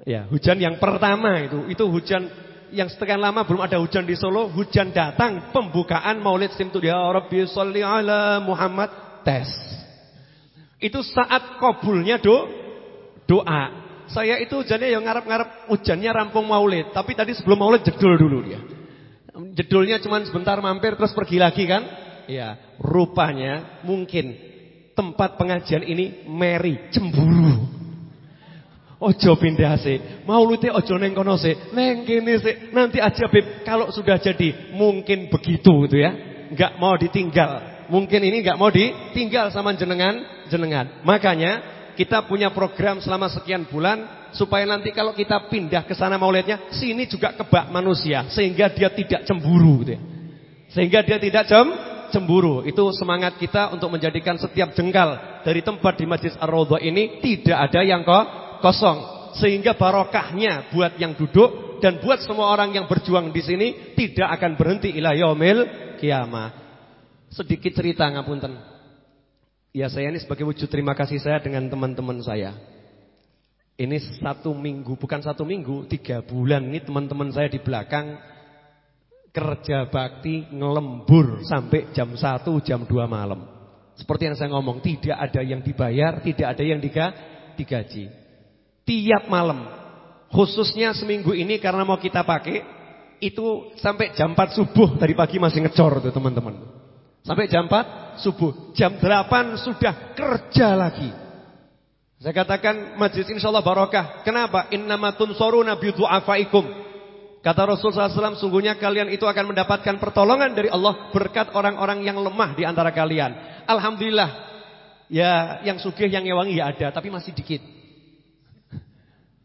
Ya, hujan yang pertama itu, itu hujan yang setekan lama belum ada hujan di Solo, hujan datang pembukaan Maulid Simtut ya Rabbi sholli ala Muhammad tes. Itu saat kabulnya do doa. Saya itu jadi yang ngarep-ngarep hujannya rampung maulid. Tapi tadi sebelum maulid jedul dulu dia. Jedulnya cuma sebentar mampir terus pergi lagi kan. Ya, rupanya mungkin tempat pengajian ini Mary cemburu. Ojo pindah sih. Maulidnya ojo neng kono sih. Neng kene sih. Nanti aja Beb kalau sudah jadi mungkin begitu gitu ya. Enggak mau ditinggal. Mungkin ini enggak mau ditinggal sama jenengan jenengan. Makanya kita punya program selama sekian bulan supaya nanti kalau kita pindah ke sana maulidnya, sini juga kebak manusia sehingga dia tidak cemburu gitu ya. Sehingga dia tidak cem cemburu. Itu semangat kita untuk menjadikan setiap jengkal dari tempat di Masjid Ar-Raudhah ini tidak ada yang kok kosong. Sehingga barokahnya buat yang duduk dan buat semua orang yang berjuang di sini tidak akan berhenti ila yaumil kiamah. Sedikit cerita ngapunten. Ya saya ini sebagai wujud terima kasih saya dengan teman-teman saya. Ini satu minggu, bukan satu minggu, tiga bulan ini teman-teman saya di belakang kerja bakti ngelembur sampai jam satu, jam dua malam. Seperti yang saya ngomong, tidak ada yang dibayar, tidak ada yang diga, digaji. Tiap malam, khususnya seminggu ini karena mau kita pakai, itu sampai jam 4 subuh dari pagi masih ngecor tuh teman-teman. Sampai jam 4 subuh. Jam 8 sudah kerja lagi. Saya katakan majlis insyaallah barokah. Kenapa? Innamatun soruna bidu'afaikum. Kata Rasul SAW, sungguhnya kalian itu akan mendapatkan pertolongan dari Allah berkat orang-orang yang lemah di antara kalian. Alhamdulillah, ya yang sugih yang ngewangi ya ada, tapi masih dikit.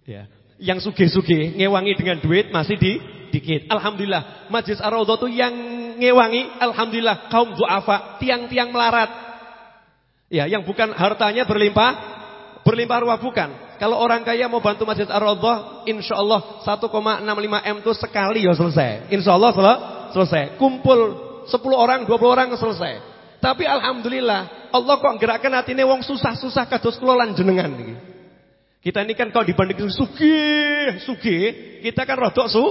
Ya, yang sugih-sugih ngewangi dengan duit masih di dikit. Alhamdulillah, majlis ar-raudhah itu yang ngewangi, alhamdulillah kaum duafa, tiang-tiang melarat. Ya, yang bukan hartanya berlimpah, berlimpah ruah bukan. Kalau orang kaya mau bantu Masjid Ar-Raudhah, insyaallah 1,65 M itu sekali ya selesai. Insyaallah sel selesai. Kumpul 10 orang, 20 orang selesai. Tapi alhamdulillah, Allah kok gerakkan hatine wong susah-susah kados kula lan jenengan Kita ini kan kalau dibandingkan sugih, sugih, kita kan rodok su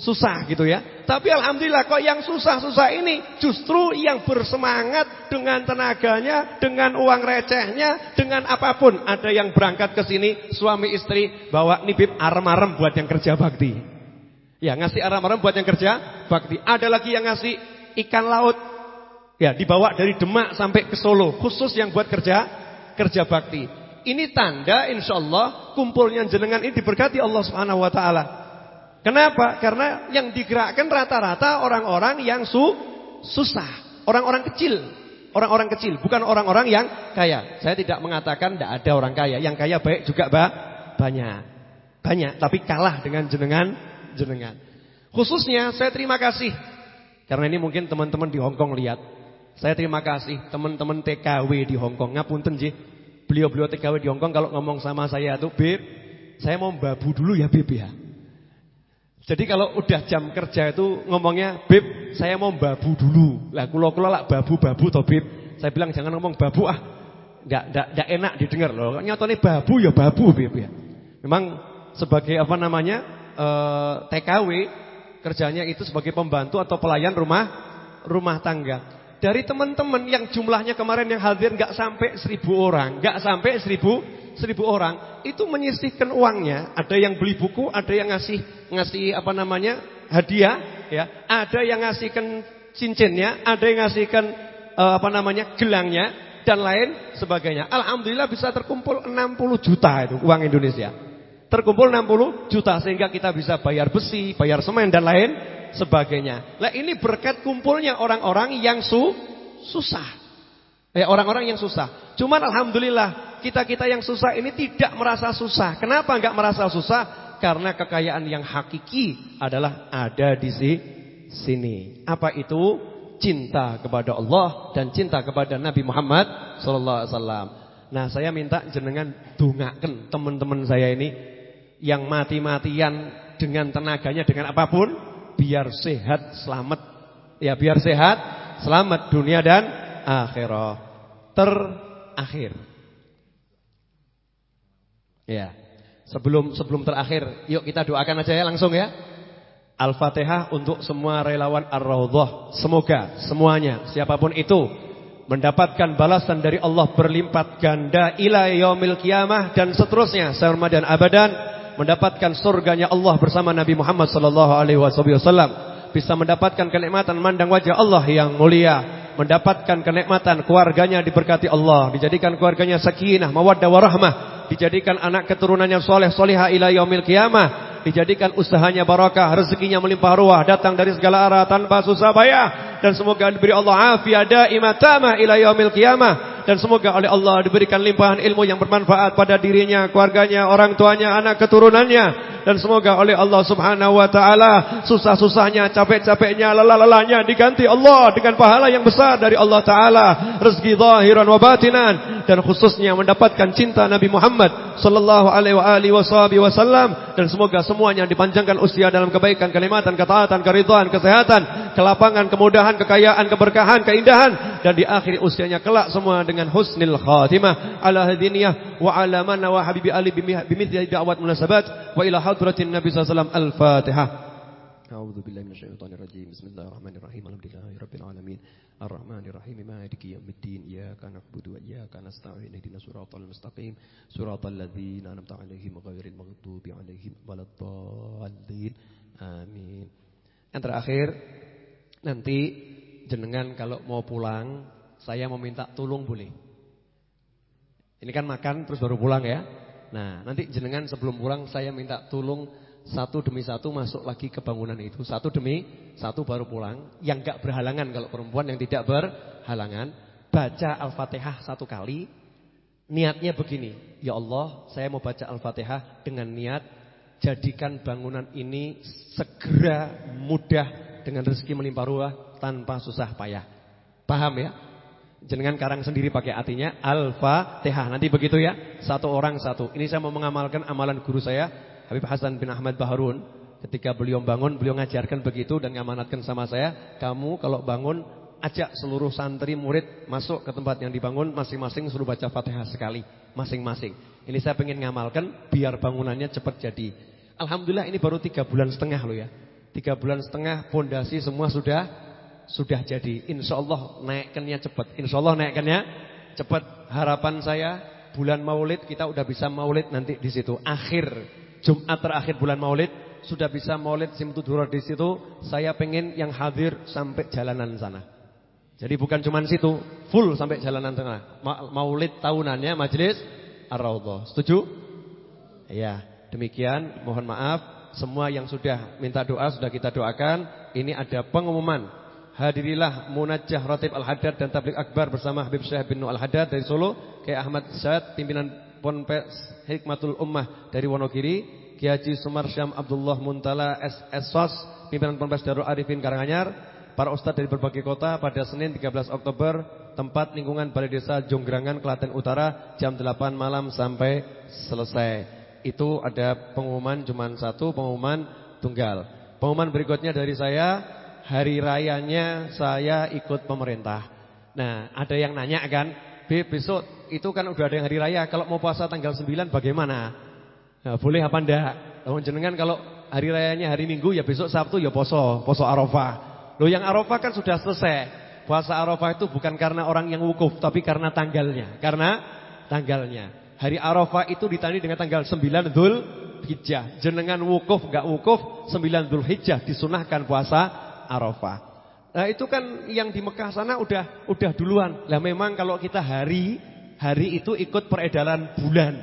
susah gitu ya. Tapi alhamdulillah kok yang susah-susah ini justru yang bersemangat dengan tenaganya, dengan uang recehnya, dengan apa pun. Ada yang berangkat ke sini suami istri bawa nibib arem-arem buat yang kerja bakti. Ya, ngasih arem-arem buat yang kerja bakti. Ada lagi yang ngasih ikan laut. Ya, dibawa dari Demak sampai ke Solo khusus yang buat kerja kerja bakti. Ini tanda insyaallah kumpulnya jenengan ini diberkati Allah Subhanahu wa taala. Kenapa? Karena yang digerakkan rata-rata orang-orang yang su susah, orang-orang kecil, orang-orang kecil, bukan orang-orang yang kaya. Saya tidak mengatakan tidak ada orang kaya, yang kaya baik juga ba banyak, banyak, tapi kalah dengan jenengan, jenengan. Khususnya saya terima kasih karena ini mungkin teman-teman di Hong Kong lihat. Saya terima kasih teman-teman TKW di Hong Kong. Ngapunten nggih. Beliau-beliau TKW di Hong Kong kalau ngomong sama saya tuh, "Beb, saya mau babu dulu ya, Beb ya." Jadi kalau udah jam kerja itu ngomongnya, "Bib, saya mau babu dulu." Lah kula-kula lak babu-babu to, Bib. Saya bilang jangan ngomong babu ah. Enggak enggak enggak enak didengar loh. Nyatane babu ya babu, Bib ya. Memang sebagai apa namanya? Eh, TKW kerjanya itu sebagai pembantu atau pelayan rumah rumah tangga. Dari teman-teman yang jumlahnya kemarin yang hadir enggak sampai seribu orang, enggak sampai seribu seribu orang itu menyisihkan uangnya. Ada yang beli buku, ada yang ngasih ngasih apa namanya hadiah, ya. Ada yang ngasihkan cincinnya, ada yang ngasihkan uh, apa namanya gelangnya dan lain sebagainya. Alhamdulillah bisa terkumpul 60 juta itu uang Indonesia. Terkumpul 60 juta sehingga kita bisa bayar besi, bayar semen dan lain sebagainya. Nah ini berkat kumpulnya orang-orang yang su susah. Eh orang-orang yang susah. Cuman alhamdulillah kita-kita yang susah ini tidak merasa susah. Kenapa enggak merasa susah? Karena kekayaan yang hakiki adalah ada di sini. Apa itu? Cinta kepada Allah dan cinta kepada Nabi Muhammad sallallahu alaihi wasallam. Nah, saya minta jenengan dungaken teman-teman saya ini yang mati-matian dengan tenaganya dengan apa pun biar sehat selamat. Ya, biar sehat selamat dunia dan akhirat. Terakhir. Ya. Sebelum sebelum terakhir, yuk kita doakan aja ya langsung ya. Al-Fatihah untuk semua relawan Ar-Raudhah. Semoga semuanya siapa pun itu mendapatkan balasan dari Allah berlipat ganda ila yaumil kiamah dan seterusnya sarmadan abadan mendapatkan surganya Allah bersama Nabi Muhammad sallallahu alaihi wasallam bisa mendapatkan kenikmatan mandang wajah Allah yang mulia mendapatkan kenikmatan keluarganya diberkati Allah dijadikan keluarganya sakinah mawaddah warahmah dijadikan anak keturunannya soleh solihah ila yaumil kiamah dijadikan usahanya barakah, rezekinya melimpah ruah, datang dari segala arah tanpa susah payah. Dan semoga diberi Allah afiat daimah tamah ila yaumil qiyamah. Dan semoga oleh Allah diberikan limpahan ilmu yang bermanfaat pada dirinya, keluarganya, orang tuanya, anak keturunannya. Dan semoga oleh Allah Subhanahu wa taala susah-susahnya, capek-capeknya, lelah-lelahnya diganti Allah dengan pahala yang besar dari Allah taala, rezeki zahiran wa batinan dan khususnya mendapatkan cinta Nabi Muhammad sallallahu alaihi wasallam dan semoga semuanya dipanjangkan usia dalam kebaikan, kenikmatan, ketaatan, keridhaan, kesehatan, kelapangan, kemudahan, kekayaan, keberkahan, keindahan. Dan di akhir usianya kelak semua dengan husnil khatimah. Ala hadiniyah wa ala man wa habibi ali bimithli da'wat munasabat wa ila hadratin Nabi sallallahu Al-Fatihah. Bismillahirrahmanirrahim. Alhamdulillahi rabbil الرحمن الرحيم مالك يوم الدين إياك نعبد وإياك نستعين اهدنا صراط المستقيم صراط الذين أنعمت عليهم غير المغضوب عليهم ولا الضالين آمين Yang terakhir nanti jenengan kalau mau pulang saya mau minta tolong boleh. Ini kan makan terus baru pulang ya. Nah, nanti jenengan sebelum pulang saya minta tolong satu demi satu masuk lagi ke bangunan itu. Satu demi satu baru pulang. Yang gak berhalangan kalau perempuan yang tidak berhalangan. Baca Al-Fatihah satu kali. Niatnya begini. Ya Allah, saya mau baca Al-Fatihah dengan niat. Jadikan bangunan ini segera mudah dengan rezeki melimpah ruah tanpa susah payah. Paham ya? Jenengan karang sendiri pakai artinya Al-Fatihah. Nanti begitu ya. Satu orang satu. Ini saya mau mengamalkan amalan guru saya Habib Hasan bin Ahmad Baharun. Ketika beliau bangun, beliau ngajarkan begitu dan ngamanatkan sama saya, kamu kalau bangun ajak seluruh santri murid masuk ke tempat yang dibangun masing-masing suruh baca Fatihah sekali, masing-masing. Ini saya pengen ngamalkan biar bangunannya cepat jadi. Alhamdulillah ini baru tiga bulan setengah loh ya. Tiga bulan setengah pondasi semua sudah sudah jadi. Insya Allah naikkannya cepat. Insya Allah naikkannya cepat. Harapan saya bulan Maulid kita udah bisa Maulid nanti di situ. Akhir Jumat terakhir bulan Maulid sudah bisa Maulid Simtudura di situ. Saya pengen yang hadir sampai jalanan sana. Jadi bukan cuma situ, full sampai jalanan sana. Maulid tahunannya majelis Ar-Raudhah. Setuju? Ya, demikian. Mohon maaf semua yang sudah minta doa sudah kita doakan. Ini ada pengumuman Hadirilah Munajjah Ratib Al-Haddad dan Tablik Akbar bersama Habib Syekh bin Al-Haddad dari Solo, Kiai Ahmad Syed pimpinan Ponpes Hikmatul Ummah dari Wonogiri, Kiai Haji Sumar Syam Abdullah Muntala SSOS, pimpinan Ponpes Darul Arifin Karanganyar, para ustadz dari berbagai kota pada Senin 13 Oktober, tempat lingkungan Balai Desa Jonggrangan Klaten Utara jam 8 malam sampai selesai. Itu ada pengumuman cuma satu, pengumuman tunggal. Pengumuman berikutnya dari saya hari rayanya saya ikut pemerintah. Nah, ada yang nanya kan, "B, besok itu kan udah ada yang hari raya, kalau mau puasa tanggal 9 bagaimana?" Nah, boleh apa enggak? Lalu jenengan kalau hari rayanya hari Minggu ya besok Sabtu ya poso, poso Arafah. Loh yang Arafah kan sudah selesai. Puasa Arafah itu bukan karena orang yang wukuf, tapi karena tanggalnya. Karena tanggalnya. Hari Arafah itu ditandai dengan tanggal 9 Dhul Hijjah. Jenengan wukuf enggak wukuf, 9 Dhul Hijjah disunahkan puasa Arafah. Nah itu kan yang di Mekah sana udah udah duluan. Lah memang kalau kita hari hari itu ikut peredaran bulan.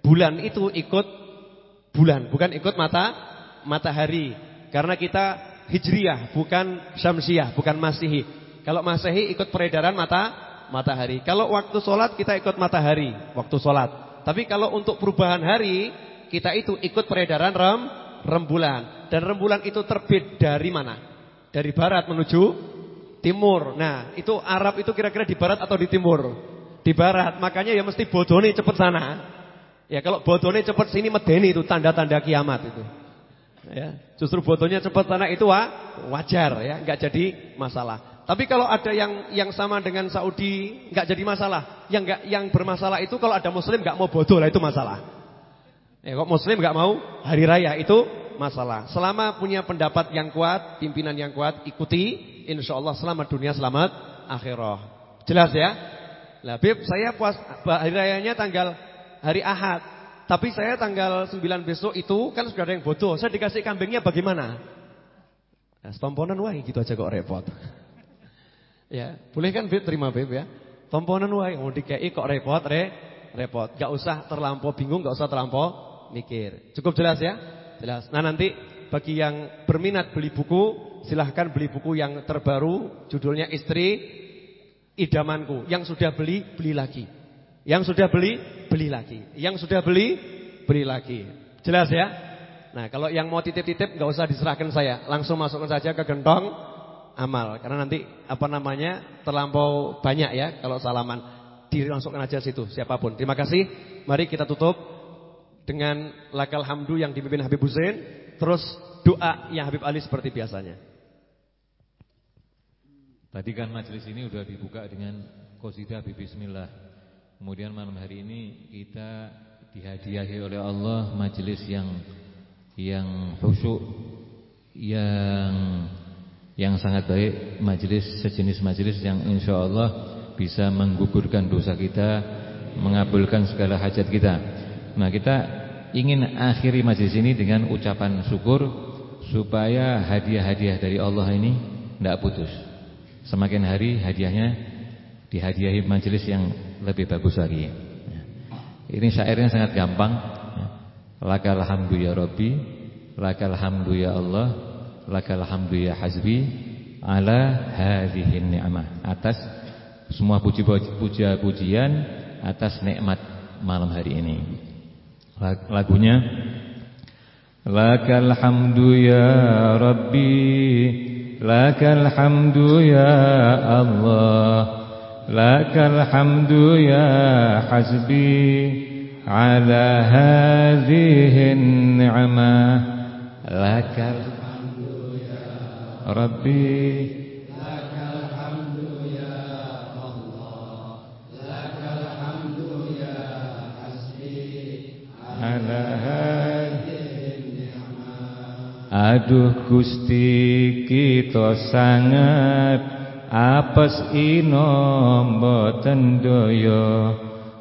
Bulan itu ikut bulan, bukan ikut mata matahari. Karena kita hijriyah, bukan syamsiah, bukan masihi. Kalau masehi ikut peredaran mata matahari. Kalau waktu sholat kita ikut matahari, waktu sholat. Tapi kalau untuk perubahan hari kita itu ikut peredaran rem rembulan. Dan rembulan itu terbit dari mana? Dari barat menuju timur. Nah, itu Arab itu kira-kira di barat atau di timur? Di barat, makanya ya mesti bodone cepet sana. Ya kalau bodone cepet sini medeni itu tanda-tanda kiamat itu. Ya, justru bodohnya cepet sana itu wa, wajar ya, nggak jadi masalah. Tapi kalau ada yang yang sama dengan Saudi nggak jadi masalah. Yang nggak yang bermasalah itu kalau ada muslim nggak mau bodoh lah itu masalah. Ya kok muslim nggak mau hari raya itu masalah. Selama punya pendapat yang kuat, pimpinan yang kuat, ikuti insya Allah selamat dunia, selamat akhirah. Jelas ya? Lah Bib, saya puas hari rayanya tanggal hari Ahad. Tapi saya tanggal 9 besok itu kan sudah ada yang bodoh. Saya dikasih kambingnya bagaimana? Nah, stomponan wah gitu aja kok repot. Ya, boleh kan Beb terima Beb ya. Tomponan wae mau dikei kok repot re, repot. Gak usah terlampau bingung, gak usah terlampau mikir. Cukup jelas ya? Jelas. Nah, nanti bagi yang berminat beli buku, silahkan beli buku yang terbaru, judulnya Istri Idamanku. Yang sudah beli, beli lagi. Yang sudah beli, beli lagi. Yang sudah beli, beli lagi. Jelas ya? Nah, kalau yang mau titip-titip gak usah diserahkan saya, langsung masukkan saja ke gentong amal karena nanti apa namanya terlampau banyak ya kalau salaman dilangsungkan aja situ siapa pun. Terima kasih. Mari kita tutup dengan lakal hamdu yang dipimpin Habib Husain terus doa yang Habib Ali seperti biasanya. Tadi kan majelis ini sudah dibuka dengan qasidah bismillah. Kemudian malam hari ini kita dihadiahi oleh Allah majelis yang yang khusyuk yang yang sangat baik majelis sejenis majelis yang insya Allah bisa menggugurkan dosa kita, mengabulkan segala hajat kita. Nah kita ingin akhiri majelis ini dengan ucapan syukur supaya hadiah-hadiah dari Allah ini tidak putus. Semakin hari hadiahnya dihadiahi majelis yang lebih bagus lagi. Ini syairnya sangat gampang. Lakal hamdu ya Rabbi, lakal hamdu ya Allah, lakal hamdu ya hazbi ala hadhihi ni'mah atas semua puji-puja pujian atas nikmat malam hari ini. Lagunya Lakal hamdu ya Rabbi لك الحمد يا الله لك الحمد يا حسبي على هذه النعمة لك الحمد يا ربي. Aduh Gusti kita sangat apes ino mboten daya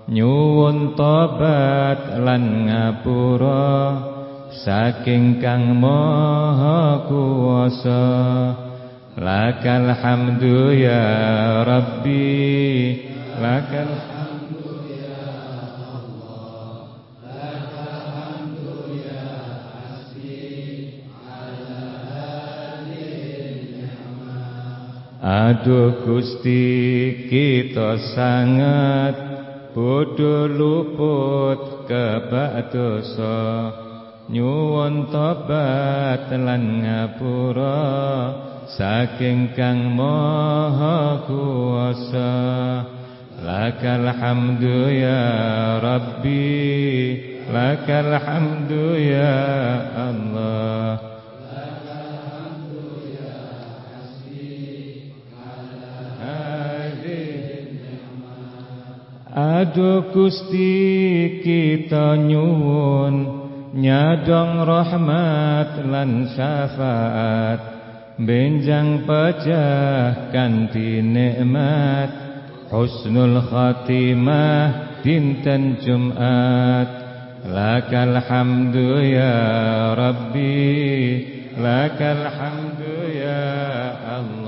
nyuwun tobat lan ngapura. Saking kang maha kuwasa. Lakal hamdu ya rabbi. Lakal hamdu Aduh Gusti kita sangat bodoh luput kebak dosa. Nyuwun tobat lan ngapura saking kang maha kuwasa lakal hamdu ya rabbi lakal hamdu ya Allah Aduh Gusti kita nyuwun nyadong rahmat lan syafaat. Benjang pecah kanti nikmat. Husnul khatimah dinten Jumat. Lakal hamdu ya rabbi lakal hamdu ya Allah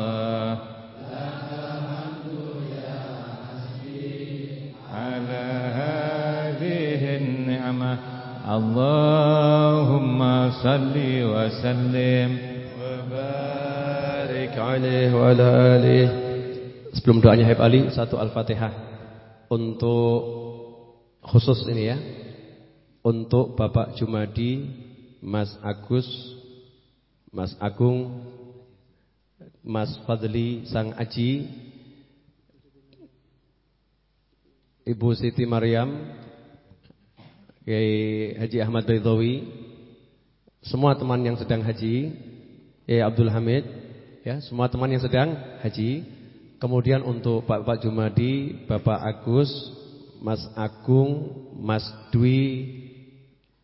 Salli wa barik alaihi wa ala alihi Sebelum doanya Habib Ali satu Al-Fatihah untuk khusus ini ya. Untuk Bapak Jumadi, Mas Agus, Mas Agung, Mas Fadli Sang Aji Ibu Siti Maryam, Kiai Haji Ahmad Baidawi, semua teman yang sedang haji, Kiai Abdul Hamid, ya, semua teman yang sedang haji. Kemudian untuk Bapak Jumadi, Bapak Agus, Mas Agung, Mas Dwi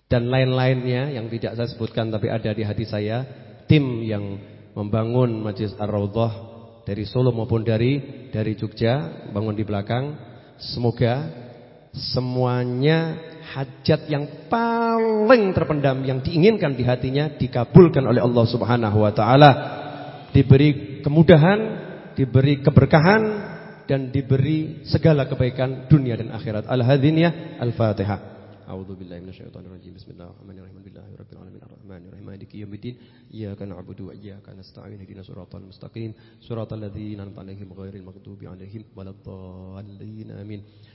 dan lain-lainnya yang tidak saya sebutkan tapi ada di hati saya, tim yang membangun Majlis Ar-Raudhah dari Solo maupun dari dari Jogja, bangun di belakang. Semoga semuanya hajat yang paling terpendam yang diinginkan di hatinya dikabulkan oleh Allah Subhanahu wa taala. Diberi kemudahan, diberi keberkahan dan diberi segala kebaikan dunia dan akhirat. Al-Hadzinnya Al-Fatihah. A'udzu billahi minasyaitonir rajim. Bismillahirrahmanirrahim. Alhamdulillahirabbil alamin. Arrahmanirrahim. Maliki yaumiddin. Iyyaka na'budu wa iyyaka nasta'in. Ihdinash shiratal mustaqim. Shiratal ladzina an'amta 'alaihim ghairil maghdubi 'alaihim waladdallin. Amin. Al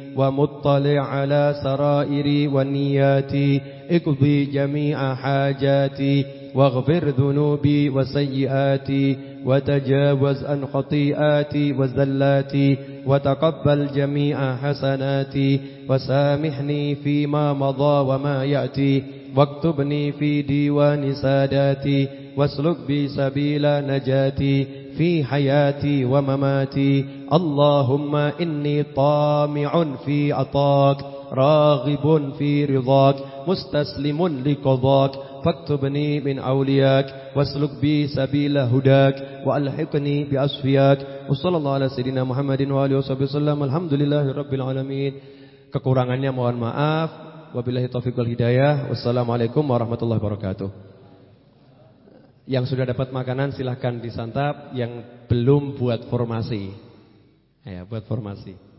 ومطلع على سرائري ونياتي اقضي جميع حاجاتي واغفر ذنوبي وسيئاتي وتجاوز عن خطيئاتي وزلاتي وتقبل جميع حسناتي وسامحني فيما مضى وما يأتي واكتبني في ديوان ساداتي واسلك بي سبيل نجاتي. في حياتي ومماتي. اللهم إني طامع في عطاك راغب في رضاك مستسلم لقضاك. فاكتبني من أولياك واسلك بي سبيل هداك وألحقني بأصفياك. وصلى الله على سيدنا محمد وآله وصحبه وسلم. الحمد لله رب العالمين. kekurangannya mohon maaf. Wabillahi taufiq wal hidayah. Wassalamualaikum warahmatullahi wabarakatuh. Yang sudah dapat makanan silahkan disantap. Yang belum buat formasi. Ya buat formasi